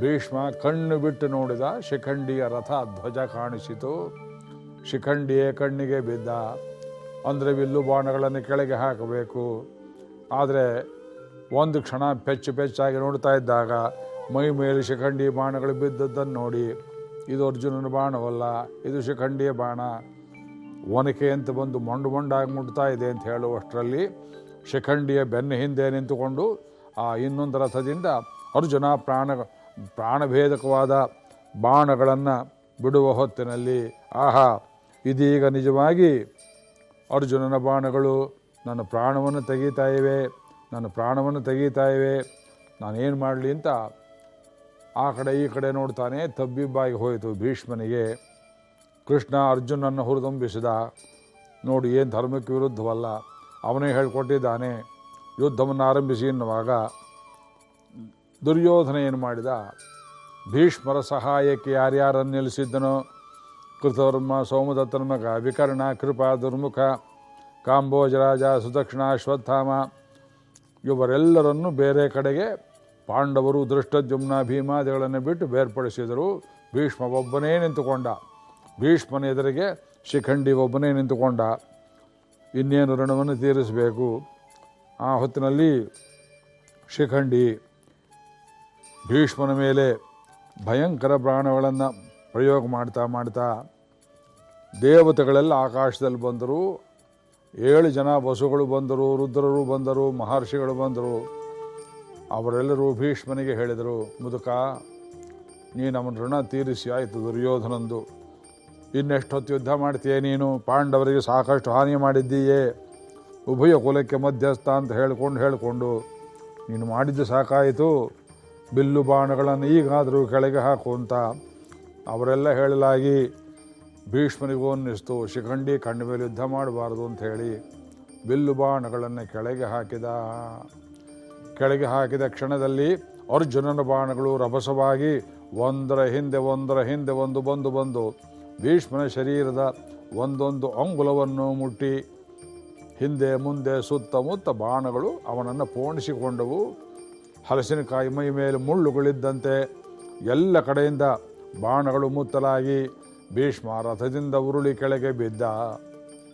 ಭೀಷ್ಮ ಕಣ್ಣು ಬಿಟ್ಟು ನೋಡಿದ ಶಿಖಂಡಿಯ ರಥ ಧ್ವಜ ಕಾಣಿಸಿತು. ಶಿಖಂಡಿಯೇ ಕಣ್ಣಿಗೆ ಬಿದ್ದ. ಅಂದರೆ ವಿಲ್ಲು ಬಾಣಗಳನ್ನು ಕೆಳಗೆ ಹಾಕಬೇಕು. ಆದರೆ ಒಂದು ಕ್ಷಣ ಪೆಚ್ಚು ಪೆಚ್ಚಾಗಿ ನೋಡ್ತಾ ಇದ್ದಾಗ ಮೈ ಮೇಲೆ ಶಿಖಂಡಿ ಬಾಣಗಳು ಬಿದ್ದದ್ದನ್ನು ನೋಡಿ, ಇದು ಅರ್ಜುನನ ಬಾಣವಲ್ಲ, ಇದು ಶಿಖಂಡಿಯ ಬಾಣ. ಒನಕೆ ಅಂತ ಬಂದು ಮೊಂಡು ಮೊಂಡಾಗಿ ಮುಟ್ತಾ ಇದೆ ಅಂತ ಹೇಳುವಷ್ಟರಲ್ಲಿ ಶಿಖಂಡಿಯ ಬೆನ್ನ ಹಿಂದೆ ನಿಂತುಕೊಂಡು ಆ ಇನ್ನೊಂದು ರಥದಿಂದ ಅರ್ಜುನ ಪ್ರಾಣ, ಪ್ರಾಣಭೇದಕವಾದ ಬಾಣಗಳನ್ನು ಬಿಡುವ ಹೊತ್ತಿನಲ್ಲಿ, ಆಹಾ, ಇದೀಗ ನಿಜವಾಗಿ ಅರ್ಜುನನ ಬಾಣಗಳು ನನ್ನ ಪ್ರಾಣವನ್ನು ತೆಗೀತಾ ಇವೆ, ನನ್ನ ಪ್ರಾಣವನ್ನು ತೆಗೀತಾ ಇವೆ, ನಾನೇನು ಮಾಡಲಿ ಅಂತ ಆ ಕಡೆ ಈ ಕಡೆ ನೋಡ್ತಾನೆ, ತಬ್ಬಿಬ್ಬಾಗಿ ಹೋಯಿತು ಭೀಷ್ಮನಿಗೆ. ಕೃಷ್ಣ ಅರ್ಜುನನ್ನು ಹುರಿದುಂಬಿಸಿದ. ನೋಡಿ, ಏನು ಧರ್ಮಕ್ಕೆ ವಿರುದ್ಧವಲ್ಲ, ಅವನೇ ಹೇಳಿಕೊಟ್ಟಿದ್ದಾನೆ, ಯುದ್ಧವನ್ನು ಆರಂಭಿಸಿ ಎನ್ನುವಾಗ. ದುರ್ಯೋಧನ ಏನು ಮಾಡಿದ? ಭೀಷ್ಮರ ಸಹಾಯಕ್ಕೆ ಯಾರ್ಯಾರನ್ನು ನಿಲ್ಲಿಸಿದ್ದನೋ? ಕೃತವರ್ಮ, ಸೋಮದತ್ತನ ಮಗ, ವಿಕರ್ಣ, ಕೃಪಾ, ದುರ್ಮುಖ ಕಾಂಬೋಜರಾಜ ಸುದಕ್ಷಿಣ, ಅಶ್ವತ್ಥಾಮ, ಇವರೆಲ್ಲರನ್ನು ಬೇರೆ ಕಡೆಗೆ ಪಾಂಡವರು ದೃಷ್ಟದ್ಯುಮ್ನ ಭೀಮಾದಿಗಳನ್ನು ಬಿಟ್ಟು ಬೇರ್ಪಡಿಸಿದರು. ಭೀಷ್ಮ ಒಬ್ಬನೇ ನಿಂತುಕೊಂಡ. ಭೀಷ್ಮನ ಎದುರಿಗೆ ಶಿಖಂಡಿ ಒಬ್ಬನೇ ನಿಂತುಕೊಂಡ. ಇನ್ನೇನು ಋಣವನ್ನು ತೀರಿಸಬೇಕು? ಆ ಹೊತ್ತಿನಲ್ಲಿ ಶಿಖಂಡಿ ಭೀಷ್ಮನ ಮೇಲೆ ಭಯಂಕರ ಪ್ರಾಣಗಳನ್ನು ಪ್ರಯೋಗ ಮಾಡ್ತಾ ಮಾಡ್ತಾ ದೇವತೆಗಳೆಲ್ಲ ಆಕಾಶದಲ್ಲಿ ಬಂದರು ಏಳು ಜನ ಬಸುಗಳು ಬಂದರು, ರುದ್ರರು ಬಂದರು, ಮಹರ್ಷಿಗಳು ಬಂದರು. ಅವರೆಲ್ಲರೂ ಭೀಷ್ಮನಿಗೆ ಹೇಳಿದರು, ಮುದುಕ, ನೀ ನಮ್ಮ ಋಣ ತೀರಿಸಿ ಆಯಿತು ದುರ್ಯೋಧನಂದು. ಇನ್ನೆಷ್ಟೊತ್ತು ಯುದ್ಧ ಮಾಡ್ತೀಯ ನೀನು? ಪಾಂಡವರಿಗೆ ಸಾಕಷ್ಟು ಹಾನಿ ಮಾಡಿದ್ದೀಯೇ. ಉಭಯ ಕುಲಕ್ಕೆ ಮಧ್ಯಸ್ಥ ಅಂತ ಹೇಳ್ಕೊಂಡು ಹೇಳಿಕೊಂಡು, ನೀನು ಮಾಡಿದ್ದು ಸಾಕಾಯಿತು. ಬಿಲ್ಲು ಬಾಣಗಳನ್ನು ಈಗಾದರೂ ಕೆಳಗೆ ಹಾಕು ಅಂತ ಅವರೆಲ್ಲ ಹೇಳಲಾಗಿ ಭೀಷ್ಮನಿಗೂ ಅನ್ನಿಸ್ತು ಶಿಖಂಡಿ ಕಣ್ಣ ಮೇಲೆ ಯುದ್ಧ ಮಾಡಬಾರ್ದು ಅಂತ ಹೇಳಿ ಬಿಲ್ಲು ಬಾಣಗಳನ್ನು ಕೆಳಗೆ ಹಾಕಿದ. ಕೆಳಗೆ ಹಾಕಿದ ಕ್ಷಣದಲ್ಲಿ ಅರ್ಜುನನ ಬಾಣಗಳು ರಭಸವಾಗಿ ಒಂದರ ಹಿಂದೆ ಒಂದರ ಹಿಂದೆ ಒಂದು ಬಂದು ಬಂದು ಭೀಷ್ಮನ ಶರೀರದ ಒಂದೊಂದು ಅಂಗುಲವನ್ನು ಮುಟ್ಟಿ ಹಿಂದೆ ಮುಂದೆ ಸುತ್ತಮುತ್ತ ಬಾಣಗಳು ಅವನನ್ನು ಪೋಣಿಸಿಕೊಂಡವು. ಹಲಸಿನಕಾಯಿ ಮೈ ಮೇಲೆ ಮುಳ್ಳುಗಳಿದ್ದಂತೆ ಎಲ್ಲ ಕಡೆಯಿಂದ ಬಾಣಗಳು ಮುತ್ತಲಾಗಿ ಭೀಷ್ಮ ರಥದಿಂದ ಉರುಳಿ ಕೆಳಗೆ ಬಿದ್ದ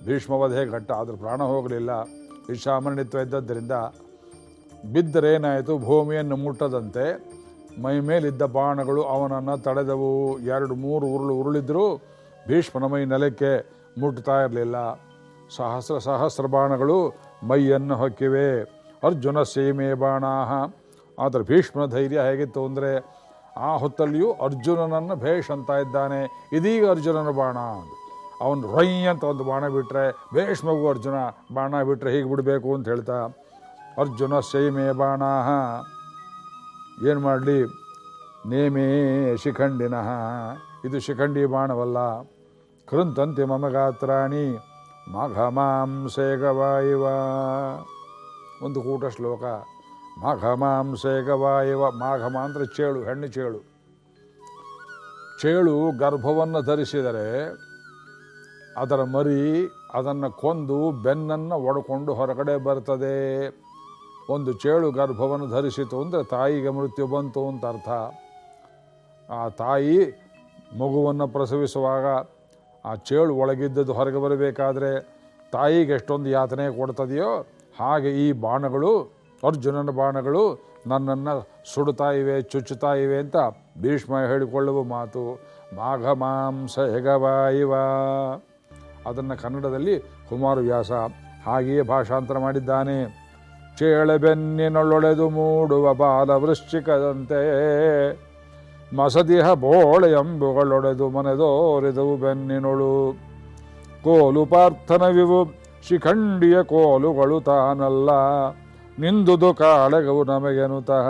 ಭೀಷ್ಮವಧೆ ಘಟ್ಟ. ಆದರೂ ಪ್ರಾಣ ಹೋಗಲಿಲ್ಲ. ವಿಷಾಮರಣಿತ್ವ ಇದ್ದದ್ದರಿಂದ ಬಿದ್ದರೆ ಏನಾಯಿತು ಭೂಮಿಯನ್ನು ಮುಟ್ಟದಂತೆ ಮೈ ಮೇಲಿದ್ದ ಬಾಣಗಳು ಅವನನ್ನು ತಡೆದವು. ಎರಡು, ಮೂರು ಉರುಳು ಉರುಳಿದ್ರು ಭೀಷ್ಮನ ಮೈ ನೆಲಕ್ಕೆ ಮುಟ್ತಾ ಇರಲಿಲ್ಲ. ಸಹಸ್ರ ಸಹಸ್ರ ಬಾಣಗಳು ಮೈಯನ್ನು ಹೊಕ್ಕಿವೆ. ಅರ್ಜುನ ಸೀಮೆ ಬಾಣಾಹ. ಆದರೆ ಭೀಷ್ಮನ ಧೈರ್ಯ ಹೇಗಿತ್ತು ಅಂದರೆ ಆ ಹೊತ್ತಲ್ಲಿಯೂ ಅರ್ಜುನನನ್ನು ಭೇಷ್ ಅಂತ ಇದ್ದಾನೆ. ಇದೀಗ ಅರ್ಜುನನ ಬಾಣ ಅವನು ರೈ ಅಂತ ಒಂದು ಬಾಣ ಬಿಟ್ಟರೆ ಭೀಷ್ಮಗೂ ಅರ್ಜುನ ಬಾಣ ಬಿಟ್ಟರೆ ಹೀಗೆ ಬಿಡಬೇಕು ಅಂತ ಹೇಳ್ತಾ, ಅರ್ಜುನ ಸೈಮೆ ಬಾಣ ಏನು ಮಾಡಲಿ? ನೇಮೇ ಶಿಖಂಡಿನಃ. ಇದು ಶಿಖಂಡಿ ಬಾಣವಲ್ಲ. ಕೃಂತಂತೆ ಮಮ ಗಾತ್ರಾಣಿ ಮಘಮಾಂಸೇಗವಾಯುವ ಒಂದು ಕೂಟ ಶ್ಲೋಕ. ಮಾಘಮಾಂಸೇಗವಾಯುವ ಮಾಘಮ ಅಂದರೆ ಚೇಳು, ಹೆಣ್ಣು ಚೇಳು. ಚೇಳು ಗರ್ಭವನ್ನು ಧರಿಸಿದರೆ ಅದರ ಮರಿ ಅದನ್ನು ಕೊಂದು ಬೆನ್ನನ್ನು ಒಡ್ಕೊಂಡು ಹೊರಗಡೆ ಬರ್ತದೆ. ಒಂದು ಚೇಳು ಗರ್ಭವನ್ನು ಧರಿಸಿತು ಅಂದರೆ ತಾಯಿಗೆ ಮೃತ್ಯು ಬಂತು ಅಂತ ಅರ್ಥ. ಆ ತಾಯಿ ಮಗುವನ್ನು ಪ್ರಸವಿಸುವಾಗ ಆ ಚೇಳು ಒಳಗಿದ್ದದ್ದು ಹೊರಗೆ ಬರಬೇಕಾದ್ರೆ ತಾಯಿಗೆ ಎಷ್ಟೊಂದು ಯಾತನೆ ಕೊಡ್ತದೆಯೋ ಹಾಗೆ ಈ ಬಾಣಗಳು ಅರ್ಜುನನ ಬಾಣಗಳು ನನ್ನನ್ನು ಸುಡುತ್ತಾ ಇವೆ, ಚುಚ್ಚುತ್ತಾ ಇವೆ ಅಂತ ಭೀಷ್ಮ ಹೇಳಿಕೊಳ್ಳುವ ಮಾತು. ಮಾಘ ಮಾಂಸ ಹೆಗವಾಯಿವ. ಅದನ್ನು ಕನ್ನಡದಲ್ಲಿ ಕುಮಾರವ್ಯಾಸ ಹಾಗೆಯೇ ಭಾಷಾಂತರ ಮಾಡಿದ್ದಾನೆ. ಚೇಳಬೆನ್ನಿನೊಳೊಳೆದು ಮೂಡುವ ಬಾಲವೃಶ್ಚಿಕದಂತೆ ಮಸದಿಹ ಬೋಳೆ ಎಂಬುಗಳೊಡೆದು ಮನೆದೋರಿದವು ಬೆನ್ನಿನೊಳು. ಕೋಲು ಪಾರ್ಥನವಿವು, ಶಿಖಂಡಿಯ ಕೋಲುಗಳು ತಾನಲ್ಲ. ನಿಂದುದು ಕಾಳಗವು ನಮಗೆನುತಃ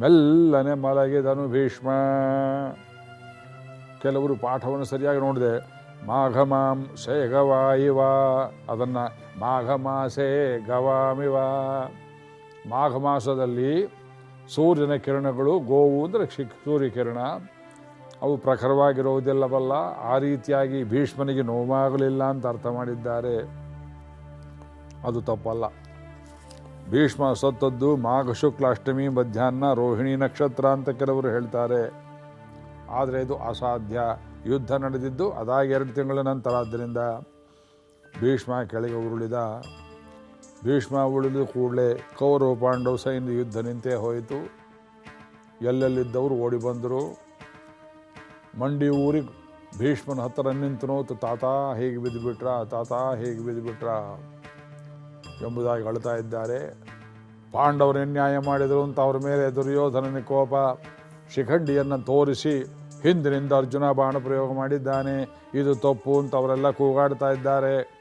ಮೆಲ್ಲನೆ ಮಲಗಿದನು ಭೀಷ್ಮ. ಕೆಲವರು ಪಾಠವನ್ನು ಸರಿಯಾಗಿ ನೋಡಿದೆ. ಮಾಘಮಾಂ ಸೇ ಗವಾಯಿವ ಅದನ್ನು ಮಾಘ ಮಾಸೇ ಗವಾಮಿವ ಮಾಘ ಮಾಸದಲ್ಲಿ ಸೂರ್ಯನ ಕಿರಣಗಳು ಗೋವು ಅಂದರೆ ಸೂರ್ಯ ಕಿರಣ. ಅವು ಪ್ರಖರವಾಗಿರುವುದಿಲ್ಲವಲ್ಲ. ಆ ರೀತಿಯಾಗಿ ಭೀಷ್ಮನಿಗೆ ನೋವಾಗಲಿಲ್ಲ ಅಂತ ಅರ್ಥ ಮಾಡಿದ್ದಾರೆ. ಅದು ತಪ್ಪಲ್ಲ. ಭೀಷ್ಮ ಸತ್ತದ್ದು ಮಾಘ ಶುಕ್ಲಾಷ್ಟಮಿ, ಮಧ್ಯಾಹ್ನ ರೋಹಿಣಿ ನಕ್ಷತ್ರ ಅಂತ ಕೆಲವರು ಹೇಳ್ತಾರೆ. ಆದರೆ ಇದು ಅಸಾಧ್ಯ. ಯುದ್ಧ ನಡೆದಿದ್ದು ಅದಾಗಿ ಎರಡು ತಿಂಗಳ ನಂತರ ಆದ್ದರಿಂದ ಭೀಷ್ಮ ಕೆಳಗೆ ಉರುಳಿದ. ಭೀಷ್ಮ ಉಳಿದು ಕೂಡಲೇ ಕೌರವ ಪಾಂಡವ ಸೈನ್ಯ ಯುದ್ಧ ನಿಂತೇ ಹೋಯಿತು. ಎಲ್ಲೆಲ್ಲಿದ್ದವರು ಓಡಿ ಬಂದರು. ಮಂಡಿ ಊರಿಗೆ ಭೀಷ್ಮನ ಹತ್ತಿರ ನಿಂತು ನೋತು, ತಾತ, ಹೇಗೆ ಬಿದ್ದುಬಿಟ್ರ? ತಾತ, ಹೇಗೆ ಬಿದ್ದುಬಿಟ್ರ? ಎಂಬುದಾಗಿ ಅಳ್ತಾ ಇದ್ದಾರೆ. ಪಾಂಡವರು ಅನ್ಯಾಯ ಮಾಡಿದರು ಅಂತ ಅವ್ರ ಮೇಲೆ ದುರ್ಯೋಧನನ ಕೋಪ ಶಿಖಂಡಿಯನ್ನು ತೋರಿಸಿ ಹಿಂದಿನಿಂದ ಅರ್ಜುನ ಬಾಣ ಪ್ರಯೋಗ ಮಾಡಿದ್ದಾನೆ. ಇದು ತಪ್ಪು ಅಂತ ಅವರೆಲ್ಲ ಕೂಗಾಡ್ತಾ ಇದ್ದಾರೆ.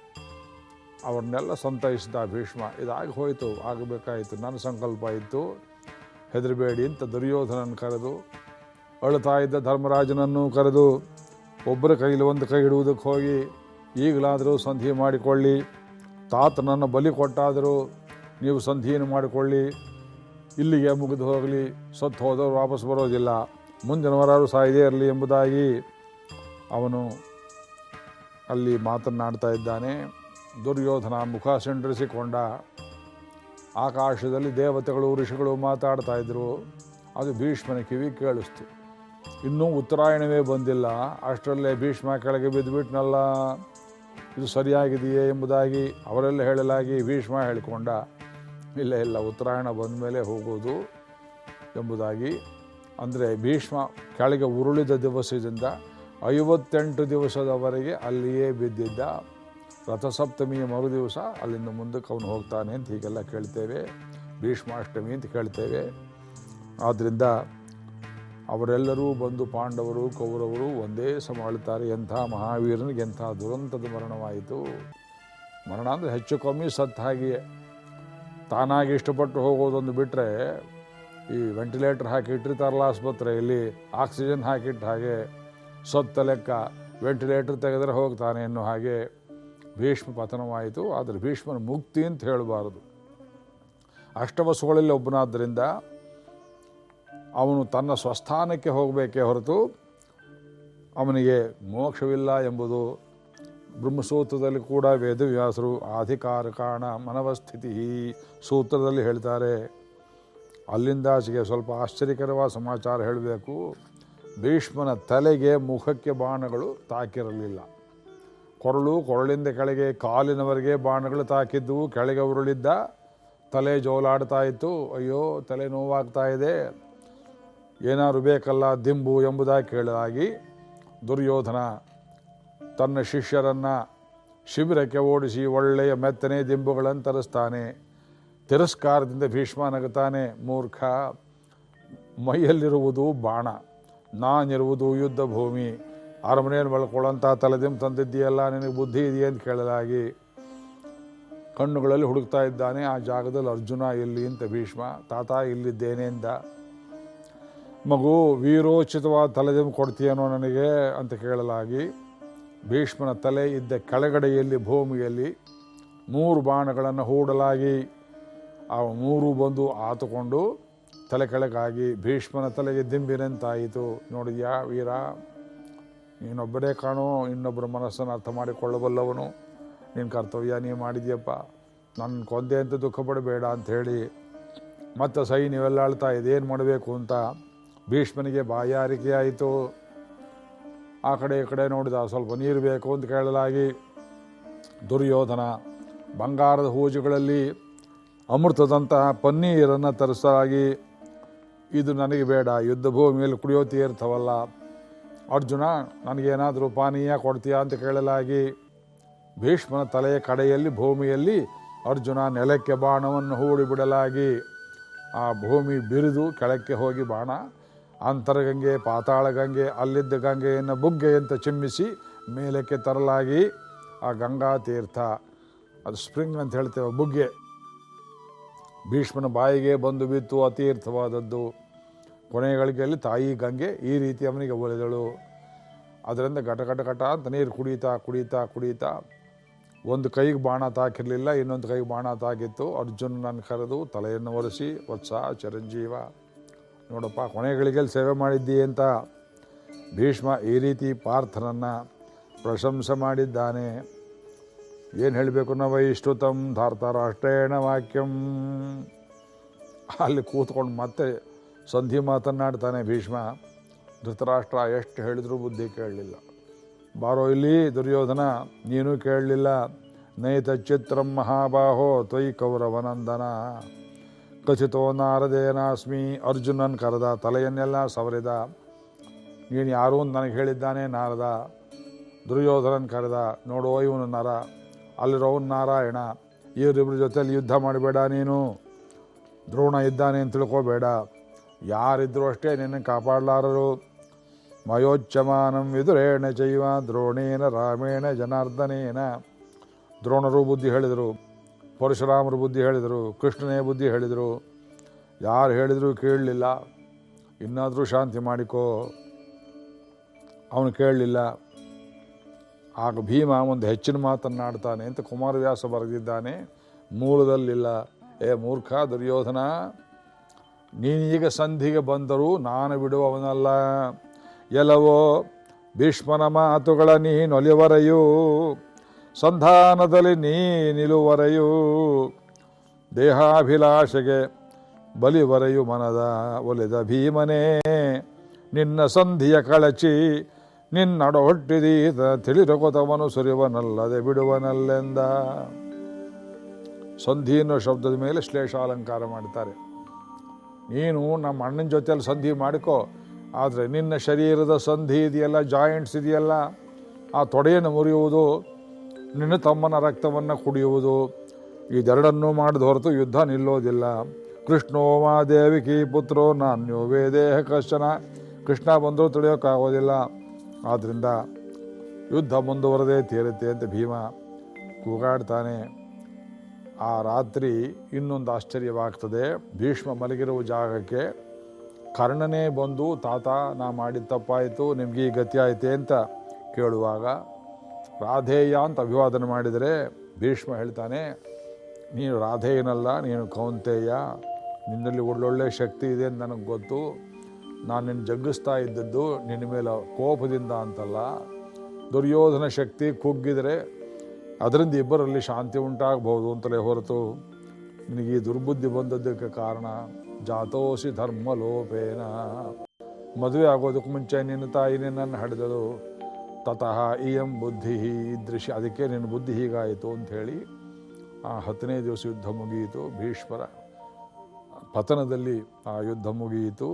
ಅವ್ರನ್ನೆಲ್ಲ ಸಂತೈಸಿದ ಭೀಷ್ಮ. ಇದಾಗಿ ಹೋಯಿತು, ಆಗಬೇಕಾಯಿತು, ನನ್ನ ಸಂಕಲ್ಪ ಇತ್ತು. ಹೆದರಬೇಡಿ ಅಂತ ದುರ್ಯೋಧನನ್ನು ಕರೆದು ಅಳ್ತಾ ಇದ್ದ ಧರ್ಮರಾಜನನ್ನು ಕರೆದು, ಒಬ್ಬರ ಕೈಲಿ ಒಂದು ಕೈ ಇಡುವುದಕ್ಕೆ ಹೋಗಿ, ಈಗಲಾದರೂ ಸಂಧಿ ಮಾಡಿಕೊಳ್ಳಿ. ತಾತನನ್ನು ಬಲಿ ಕೊಟ್ಟಾದರೂ ನೀವು ಸಂಧಿಯನ್ನು ಮಾಡಿಕೊಳ್ಳಿ. ಇಲ್ಲಿಗೆ ಮುಗಿದು ಹೋಗಲಿ. ಸತ್ತು ಹೋದವರು ವಾಪಸ್ ಬರೋದಿಲ್ಲ. ಮುಂದಿನವರಾರು ಸಾಯದೇ ಇರಲಿ ಎಂಬುದಾಗಿ ಅವನು ಅಲ್ಲಿ ಮಾತನ್ನಾಡ್ತಾ ಇದ್ದಾನೆ. ದುರ್ಯೋಧನ ಮುಖ ಸಿಂಡರಿಸಿಕೊಂಡ ಆಕಾಶದಲ್ಲಿ ದೇವತೆಗಳು, ಋಷಿಗಳು ಮಾತಾಡ್ತಾ ಇದ್ದರು ಅದು ಭೀಷ್ಮನ ಕಿವಿ ಕೇಳಿಸ್ತು. ಇನ್ನೂ ಉತ್ತರಾಯಣವೇ ಬಂದಿಲ್ಲ. ಅಷ್ಟರಲ್ಲೇ ಭೀಷ್ಮ ಕೆಳಗೆ ಬಿದ್ದುಬಿಟ್ನಲ್ಲ. ಇದು ಸರಿಯಾಗಿದೆಯೇ ಎಂಬುದಾಗಿ ಅವರೆಲ್ಲ ಹೇಳಲಾಗಿ ಭೀಷ್ಮ ಹೇಳಿಕೊಂಡ, ಇಲ್ಲ ಇಲ್ಲ, ಉತ್ತರಾಯಣ ಬಂದ ಮೇಲೆ ಹೋಗೋದು ಎಂಬುದಾಗಿ. ಅಂದರೆ ಭೀಷ್ಮ ಕೆಳಗೆ ಉರುಳಿದ ದಿವಸದಿಂದ ಐವತ್ತೆಂಟು ದಿವಸದವರೆಗೆ ಅಲ್ಲಿಯೇ ಬಿದ್ದಿದ್ದ. ರಥಸಪ್ತಮಿಯ ಮರುದಿವಸ ಅಲ್ಲಿಂದ ಮುಂದಕ್ಕೆ ಅವನು ಹೋಗ್ತಾನೆ ಅಂತ ಹೀಗೆಲ್ಲ ಕೇಳ್ತೇವೆ. ಭೀಷ್ಮಾಷ್ಟಮಿ ಅಂತ ಕೇಳ್ತೇವೆ. ಆದ್ದರಿಂದ ಅವರೆಲ್ಲರೂ ಬಂದು ಪಾಂಡವರು, ಕೌರವರು ಒಂದೇ ಸಮ ಅಳ್ತಾರೆ ಎಂಥ ಮಹಾವೀರನಿಗೆ ಎಂಥ ದುರಂತದ ಮರಣವಾಯಿತು. ಮರಣ ಅಂದರೆ ಹೆಚ್ಚು ಕಮ್ಮಿ ಸತ್ತು ಹಾಗೆಯೇ. ತಾನಾಗಿ ಇಷ್ಟಪಟ್ಟು ಹೋಗೋದೊಂದು ಬಿಟ್ಟರೆ ಈ ವೆಂಟಿಲೇಟರ್ ಹಾಕಿ ಇಟ್ಟಿರ್ತಾರಲ್ಲ ಆಸ್ಪತ್ರೆಯಲ್ಲಿ, ಆಕ್ಸಿಜನ್ ಹಾಕಿಟ್ಟ ಹಾಗೆ ಸತ್ತ ಲೆಕ್ಕ ವೆಂಟಿಲೇಟರ್ ತೆಗೆದರೆ ಹೋಗ್ತಾನೆ ಎನ್ನುವ ಹಾಗೆ ಭೀಷ್ಮ ಪತನವಾಯಿತು. ಆದರೆ ಭೀಷ್ಮನ ಮುಕ್ತಿ ಅಂತ ಹೇಳಬಾರದು. ಅಷ್ಟವಸುಗಳಲ್ಲಿ ಒಬ್ಬನಾದ್ದರಿಂದ ಅವನು ತನ್ನ ಸ್ವಸ್ಥಾನಕ್ಕೆ ಹೋಗಬೇಕೇ ಹೊರತು ಅವನಿಗೆ ಮೋಕ್ಷವಿಲ್ಲ ಎಂಬುದು ಬ್ರಹ್ಮಸೂತ್ರದಲ್ಲಿ ಕೂಡ ವೇದವ್ಯಾಸರು ಆಧಿಕಾರಕಾಣ ಮನವಸ್ಥಿತಿ ಸೂತ್ರದಲ್ಲಿ ಹೇಳ್ತಾರೆ. ಅಲ್ಲಿಂದಾಚೆಗೆ ಸ್ವಲ್ಪ ಆಶ್ಚರ್ಯಕರವಾದ ಸಮಾಚಾರ ಹೇಳಬೇಕು. ಭೀಷ್ಮನ ತಲೆಗೆ ಮುಖಕ್ಕೆ ಬಾಣಗಳು ತಾಕಿರಲಿಲ್ಲ. ಕೊರಳು ಕೊರಳಿಂದ ಕೆಳಗೆ ಕಾಲಿನವರೆಗೆ ಬಾಣಗಳು ತಾಕಿದ್ದವು ಕೆಳಗೆ ಉರುಳಿದ್ದ, ತಲೆ ಜೋಲಾಡ್ತಾ ಇತ್ತು. ಅಯ್ಯೋ, ತಲೆ ನೋವಾಗ್ತಾ ಇದೆ. ಏನಾದ್ರು ಬೇಕಲ್ಲ ದಿಂಬು ಎಂಬುದಾಗಿ ಕೇಳಲಾಗಿ ದುರ್ಯೋಧನ ತನ್ನ ಶಿಷ್ಯರನ್ನು ಶಿಬಿರಕ್ಕೆ ಓಡಿಸಿ ಒಳ್ಳೆಯ ಮೆತ್ತನೆ ದಿಂಬುಗಳನ್ನು ತರಿಸ್ತಾನೆ. ತಿರಸ್ಕಾರದಿಂದ ಭೀಷ್ಮ ನಗುತ್ತಾನೆ, ಮೂರ್ಖ, ಮೈಯಲ್ಲಿರುವುದು ಬಾಣ, ನಾನಿರುವುದು ಯುದ್ಧ ಭೂಮಿ ಅರಮನೆಯನ್ನು ಬಳ್ಕೊಳ್ಳೋಂಥ ತಲೆದಿಂಬು ತಂದಿದ್ದೀಯಲ್ಲ, ನಿನಗೆ ಬುದ್ಧಿ ಇದೆಯೇ? ಅಂತ ಕೇಳಲಾಗಿ ಕಣ್ಣುಗಳಲ್ಲಿ ಹುಡುಕ್ತಾ ಇದ್ದಾನೆ. ಆ ಜಾಗದಲ್ಲಿ ಅರ್ಜುನ ಎಲ್ಲಿ ಅಂತ ಭೀಷ್ಮ, ತಾತ, ಇಲ್ಲಿದ್ದೇನೆ ಎಂದ. ಮಗು ವೀರೋಚಿತವಾದ ತಲೆದಿಂಬು ಕೊಡ್ತೀಯನೋ ನನಗೆ ಅಂತ ಕೇಳಲಾಗಿ ಭೀಷ್ಮನ ತಲೆ ಇದ್ದ ಕೆಳಗಡೆಯಲ್ಲಿ, ಭೂಮಿಯಲ್ಲಿ ಮೂರು ಬಾಣಗಳನ್ನು ಹೂಡಲಾಗಿ ಆ ಮೂರು ಬಂದು ಆತುಕೊಂಡು ತಲೆ ಕೆಳಗಾಗಿ ಭೀಷ್ಮನ ತಲೆಗೆ ದಿಂಬಿನಂತಾಯಿತು ನೋಡಿದ್ಯಾ ವೀರ? ನೀನೊಬ್ಬರೇ ಕಾಣೋ ಇನ್ನೊಬ್ಬರ ಮನಸ್ಸನ್ನು ಅರ್ಥ ಮಾಡಿಕೊಳ್ಳಬಲ್ಲವನು. ನಿನ್ನ ಕರ್ತವ್ಯ ನೀ ಮಾಡಿದ್ಯಪ್ಪ. ನನ್ನ ಕೊಂದೆ ಅಂತ ದುಃಖ ಪಡಬೇಡ ಅಂಥೇಳಿ ಮತ್ತು ಸೈ ನೀವೆಲ್ಲ ಅಳ್ತಾ ಇದೇನು ಮಾಡಬೇಕು ಅಂತ ಭೀಷ್ಮನಿಗೆ ಬಾಯಾರಿಕೆ ಆಯಿತು. ಆ ಕಡೆ ಈ ಕಡೆ ನೋಡಿದ ಸ್ವಲ್ಪ ನೀರು ಬೇಕು ಅಂತ ಕೇಳಲಾಗಿ ದುರ್ಯೋಧನ ಬಂಗಾರದ ಹೂಜುಗಳಲ್ಲಿ ಅಮೃತದಂತಹ ಪನ್ನೀರನ್ನು ತರಿಸಲಾಗಿ, ಇದು ನನಗೆ ಬೇಡ, ಯುದ್ಧ ಭೂಮಿಯಲ್ಲಿ ಕುಡಿಯೋ ತೀರ್ಥವಲ್ಲ. ಅರ್ಜುನ, ನನಗೇನಾದರೂ ಪಾನೀಯ ಕೊಡ್ತೀಯಾ? ಅಂತ ಕೇಳಲಾಗಿ ಭೀಷ್ಮನ ತಲೆಯ ಕಡೆಯಲ್ಲಿ, ಭೂಮಿಯಲ್ಲಿ ಅರ್ಜುನ ನೆಲಕ್ಕೆ ಬಾಣವನ್ನು ಹೂಡಿಬಿಡಲಾಗಿ ಆ ಭೂಮಿ ಬಿರಿದು ಕೆಳಕ್ಕೆ ಹೋಗಿ, ಬಾಣ ಅಂತರಗಂಗೆ ಪಾತಾಳ ಗಂಗೆ ಅಲ್ಲಿದ್ದ ಗಂಗೆಯನ್ನು ಬುಗ್ಗೆ ಅಂತ ಚಿಮ್ಮಿಸಿ ಮೇಲಕ್ಕೆ ತರಲಾಗಿ ಆ ಗಂಗಾ ತೀರ್ಥ. ಅದು ಸ್ಪ್ರಿಂಗ್ ಅಂತ ಹೇಳ್ತೇವೆ, ಬುಗ್ಗೆ. ಭೀಷ್ಮನ ಬಾಯಿಗೆ ಬಂದು ಬಿತ್ತು ಅತೀರ್ಥವಾದದ್ದು ಕೊನೆಗಳಿಗೆಯಲ್ಲಿ ತಾಯಿ ಗಂಗೆ ಈ ರೀತಿ ಅವನಿಗೆ ಒಲಿದಳು. ಅದರಿಂದ ಘಟ ಘಟ ಘಟ ಅಂತ ನೀರು ಕುಡಿತಾ ಕುಡಿತಾ ಕುಡಿತಾ ಒಂದು ಕೈಗೆ ಬಾಣ ತಾಕಿರಲಿಲ್ಲ, ಇನ್ನೊಂದು ಕೈಗೆ ಬಾಣ ತಾಕಿತ್ತು. ಅರ್ಜುನನನ್ನು ಕರೆದು ತಲೆಯನ್ನು ಒರೆಸಿ, ವತ್ಸ ಚಿರಂಜೀವ. ನೋಡಪ್ಪ ಕೊನೆಗಳಿಗೆಲ್ಲಿ ಸೇವೆ ಮಾಡಿದ್ದಿ ಅಂತ ಭೀಷ್ಮ ಈ ರೀತಿ ಪಾರ್ಥನನ್ನು ಪ್ರಶಂಸೆ ಮಾಡಿದ್ದಾನೆ. ಏನು ಹೇಳಬೇಕು ನಾವು? ಇಷ್ಟುತಂ ಧಾರ್ತಾರಾಷ್ಟ್ರೇಣ ವಾಕ್ಯಂ. ಅಲ್ಲಿ ಕೂತ್ಕೊಂಡು ಮತ್ತೆ ಸಂಧಿ ಮಾತನ್ನಾಡ್ತಾನೆ ಭೀಷ್ಮ. ಧೃತರಾಷ್ಟ್ರ ಎಷ್ಟು ಹೇಳಿದರೂ ಬುದ್ಧಿ ಕೇಳಲಿಲ್ಲ. ಬಾರೋ ಇಲ್ಲಿ ದುರ್ಯೋಧನ, ನೀನು ಕೇಳಲಿಲ್ಲ. ನೈತ ಚಿತ್ರಂ ಮಹಾಬಾಹೋ ತ್ವಯಿ ಕೌರವನಂದನ ಕಥಿತೋ ನಾರದೇನಾಸ್ಮಿ ಅರ್ಜುನನ್ ಕರೆದ, ತಲೆಯನ್ನೆಲ್ಲ ಸವರಿದ. ನೀನು ಯಾರು ನನಗೆ ಹೇಳಿದ್ದಾನೆ, ನಾರದ. ದುರ್ಯೋಧನನ್ ಕರೆದ, ನೋಡೋ ಇವನು ನರ ಅಲ್ಲಿರೋವನು ನಾರಾಯಣ. ಇವರಿಬ್ಬರ ಜೊತೆಯಲ್ಲಿ ಯುದ್ಧ ಮಾಡಬೇಡ ನೀನು. ದ್ರೋಣ ಇದ್ದಾನೆ ಅಂತ ತಿಳ್ಕೋಬೇಡ. ಯಾರಿದ್ರೂ ಅಷ್ಟೇ ನಿನ್ನ ಕಾಪಾಡಲಾರರು. ಮಯೋಚ್ಚಮಾನಂ ವಿದುರೇಣ ಚೈವ ದ್ರೋಣೇನ ರಾಮೇಣ ಜನಾರ್ದನೇನ. ದ್ರೋಣರು ಬುದ್ಧಿ ಹೇಳಿದರು. ಪರಶುರಾಮರು ಬುದ್ಧಿ ಹೇಳಿದರು, ಕೃಷ್ಣನೇ ಬುದ್ಧಿ ಹೇಳಿದರು. ಯಾರು ಹೇಳಿದರೂ ಕೇಳಲಿಲ್ಲ. ಇನ್ನಾದರೂ ಶಾಂತಿ ಮಾಡಿಕೋ. ಅವನು ಕೇಳಲಿಲ್ಲ. ಆಗ ಭೀಮ ಒಂದು ಹೆಚ್ಚಿನ ಮಾತನ್ನಾಡ್ತಾನೆ ಅಂತ ಕುಮಾರವ್ಯಾಸ ಬರೆದಿದ್ದಾನೆ. ಮೂಲದಲ್ಲಿಲ್ಲ. ಏ ಮೂರ್ಖ, ದುರ್ಯೋಧನ, ನೀನೀಗ ಸಂಧಿಗೆ ಬಂದರೂ ನಾನು ಬಿಡುವವನಲ್ಲ. ಎಲ್ಲವೋ ಭೀಷ್ಮನ ಮಾತುಗಳ ನೀನೊಲಿವರೆಯೂ ಸಂಧಾನದಲ್ಲಿ ನೀ ನಿಲುವರೆಯೂ ದೇಹಾಭಿಲಾಷೆಗೆ ಬಲಿವರೆಯು ಮನದ ಒಲಿದ ಭೀಮನೇ, ನಿನ್ನ ಸಂಧಿಯ ಕಳಚಿ ನಿನ್ನಡ ಹೊಟ್ಟಿದೀತ ತಿಳಿರಕೊತವನು ಸುರಿವನಲ್ಲದೆ ಬಿಡುವನಲ್ಲೆಂದ. ಸಂಧಿ ಅನ್ನೋ ಶಬ್ದದ ಮೇಲೆ ಶ್ಲೇಷಾಲಂಕಾರ ಮಾಡ್ತಾರೆ ನೀನು ನಮ್ಮ ಅಣ್ಣನ ಜೊತೆಯಲ್ಲಿ ಸಂಧಿ ಮಾಡಿಕೋ, ಆದರೆ ನಿನ್ನ ಶರೀರದ ಸಂಧಿ ಇದೆಯಲ್ಲ, ಜಾಯಿಂಟ್ಸ್ ಇದೆಯಲ್ಲ, ಆ ತೊಡೆಯನ್ನು ಮುರಿಯುವುದು ನಿನ್ನ ತಮ್ಮನ ರಕ್ತವನ್ನು ಕುಡಿಯುವುದು. ಇದೆರಡನ್ನೂ ಮಾಡಿದ ಹೊರತು ಯುದ್ಧ ನಿಲ್ಲೋದಿಲ್ಲ. ಕೃಷ್ಣೋ ಮಾದೇವಿಕಿ ಪುತ್ರೋ, ನಾನ್ಯೋ ವೇದೇಹ ಕಶ್ಚನ. ಕೃಷ್ಣ ಬಂದರೂ ತಿಳಿಯೋಕ್ಕಾಗೋದಿಲ್ಲ. ಆದ್ದರಿಂದ ಯುದ್ಧ ಮುಂದುವರೆದೇ ತೀರುತ್ತೆ ಅಂತ ಭೀಮ ಕೂಗಾಡ್ತಾನೆ. ಆ ರಾತ್ರಿ ಇನ್ನೊಂದು ಆಶ್ಚರ್ಯವಾಗ್ತದೆ. ಭೀಷ್ಮ ಮಲಗಿರುವ ಜಾಗಕ್ಕೆ ಕರ್ಣನೇ ಬಂದು, ತಾತ, ನಾ ಮಾಡಿದ ತಪ್ಪಾಯಿತು, ನಿಮಗೆ ಈ ಗತಿ ಆಯಿತೆ? ಅಂತ ಕೇಳುವಾಗ ರಾಧೇಯ ಅಂತ ಅಭಿವಾದನೆ ಮಾಡಿದರೆ ಭೀಷ್ಮ ಹೇಳ್ತಾನೆ, ನೀನು ರಾಧೇಯನಲ್ಲ, ನೀನು ಕೌಂತೆಯ. ನಿನ್ನಲ್ಲಿ ಒಳ್ಳೊಳ್ಳೆ ಶಕ್ತಿ ಇದೆ ಅಂತ ನನಗೆ ಗೊತ್ತು. ನಾನು ನಿನ್ನ ಜಗ್ಗಿಸ್ತಾ ಇದ್ದದ್ದು ನಿನ್ನ ಮೇಲೆ ಕೋಪದಿಂದ ಅಂತಲ್ಲ. ದುರ್ಯೋಧನ ಶಕ್ತಿ ಕುಗ್ಗಿದರೆ ಅದರಿಂದ ಇಬ್ಬರಲ್ಲಿ ಶಾಂತಿ ಉಂಟಾಗಬಹುದು ಅಂತಲೇ ಹೊರತು ನಿನಗೆ ಈ ದುರ್ಬುದ್ಧಿ ಬಂದದ್ದಕ್ಕೆ ಕಾರಣ ಜಾತೋಸಿ ಧರ್ಮಲೋಪೇನ. ಮದುವೆ ಆಗೋದಕ್ಕೆ ಮುಂಚೆ ನಿನ್ನ ತಾಯಿ ನಿನ್ನನ್ನು ಹಡೆದಳು. ತತಃ ಇಯಂ ಬುದ್ಧಿ ದೃಶ್ಯ ಅದಕ್ಕೆ ನಿನ್ನ ಬುದ್ಧಿ ಹೀಗಾಯಿತು ಅಂತ ಹೇಳಿ ಆ ಹತ್ತನೇ ದಿವಸ ಯುದ್ಧ ಮುಗಿಯಿತು. ಭೀಷ್ಮರ ಪತನದಲ್ಲಿ ಆ ಯುದ್ಧ ಮುಗಿಯಿತು.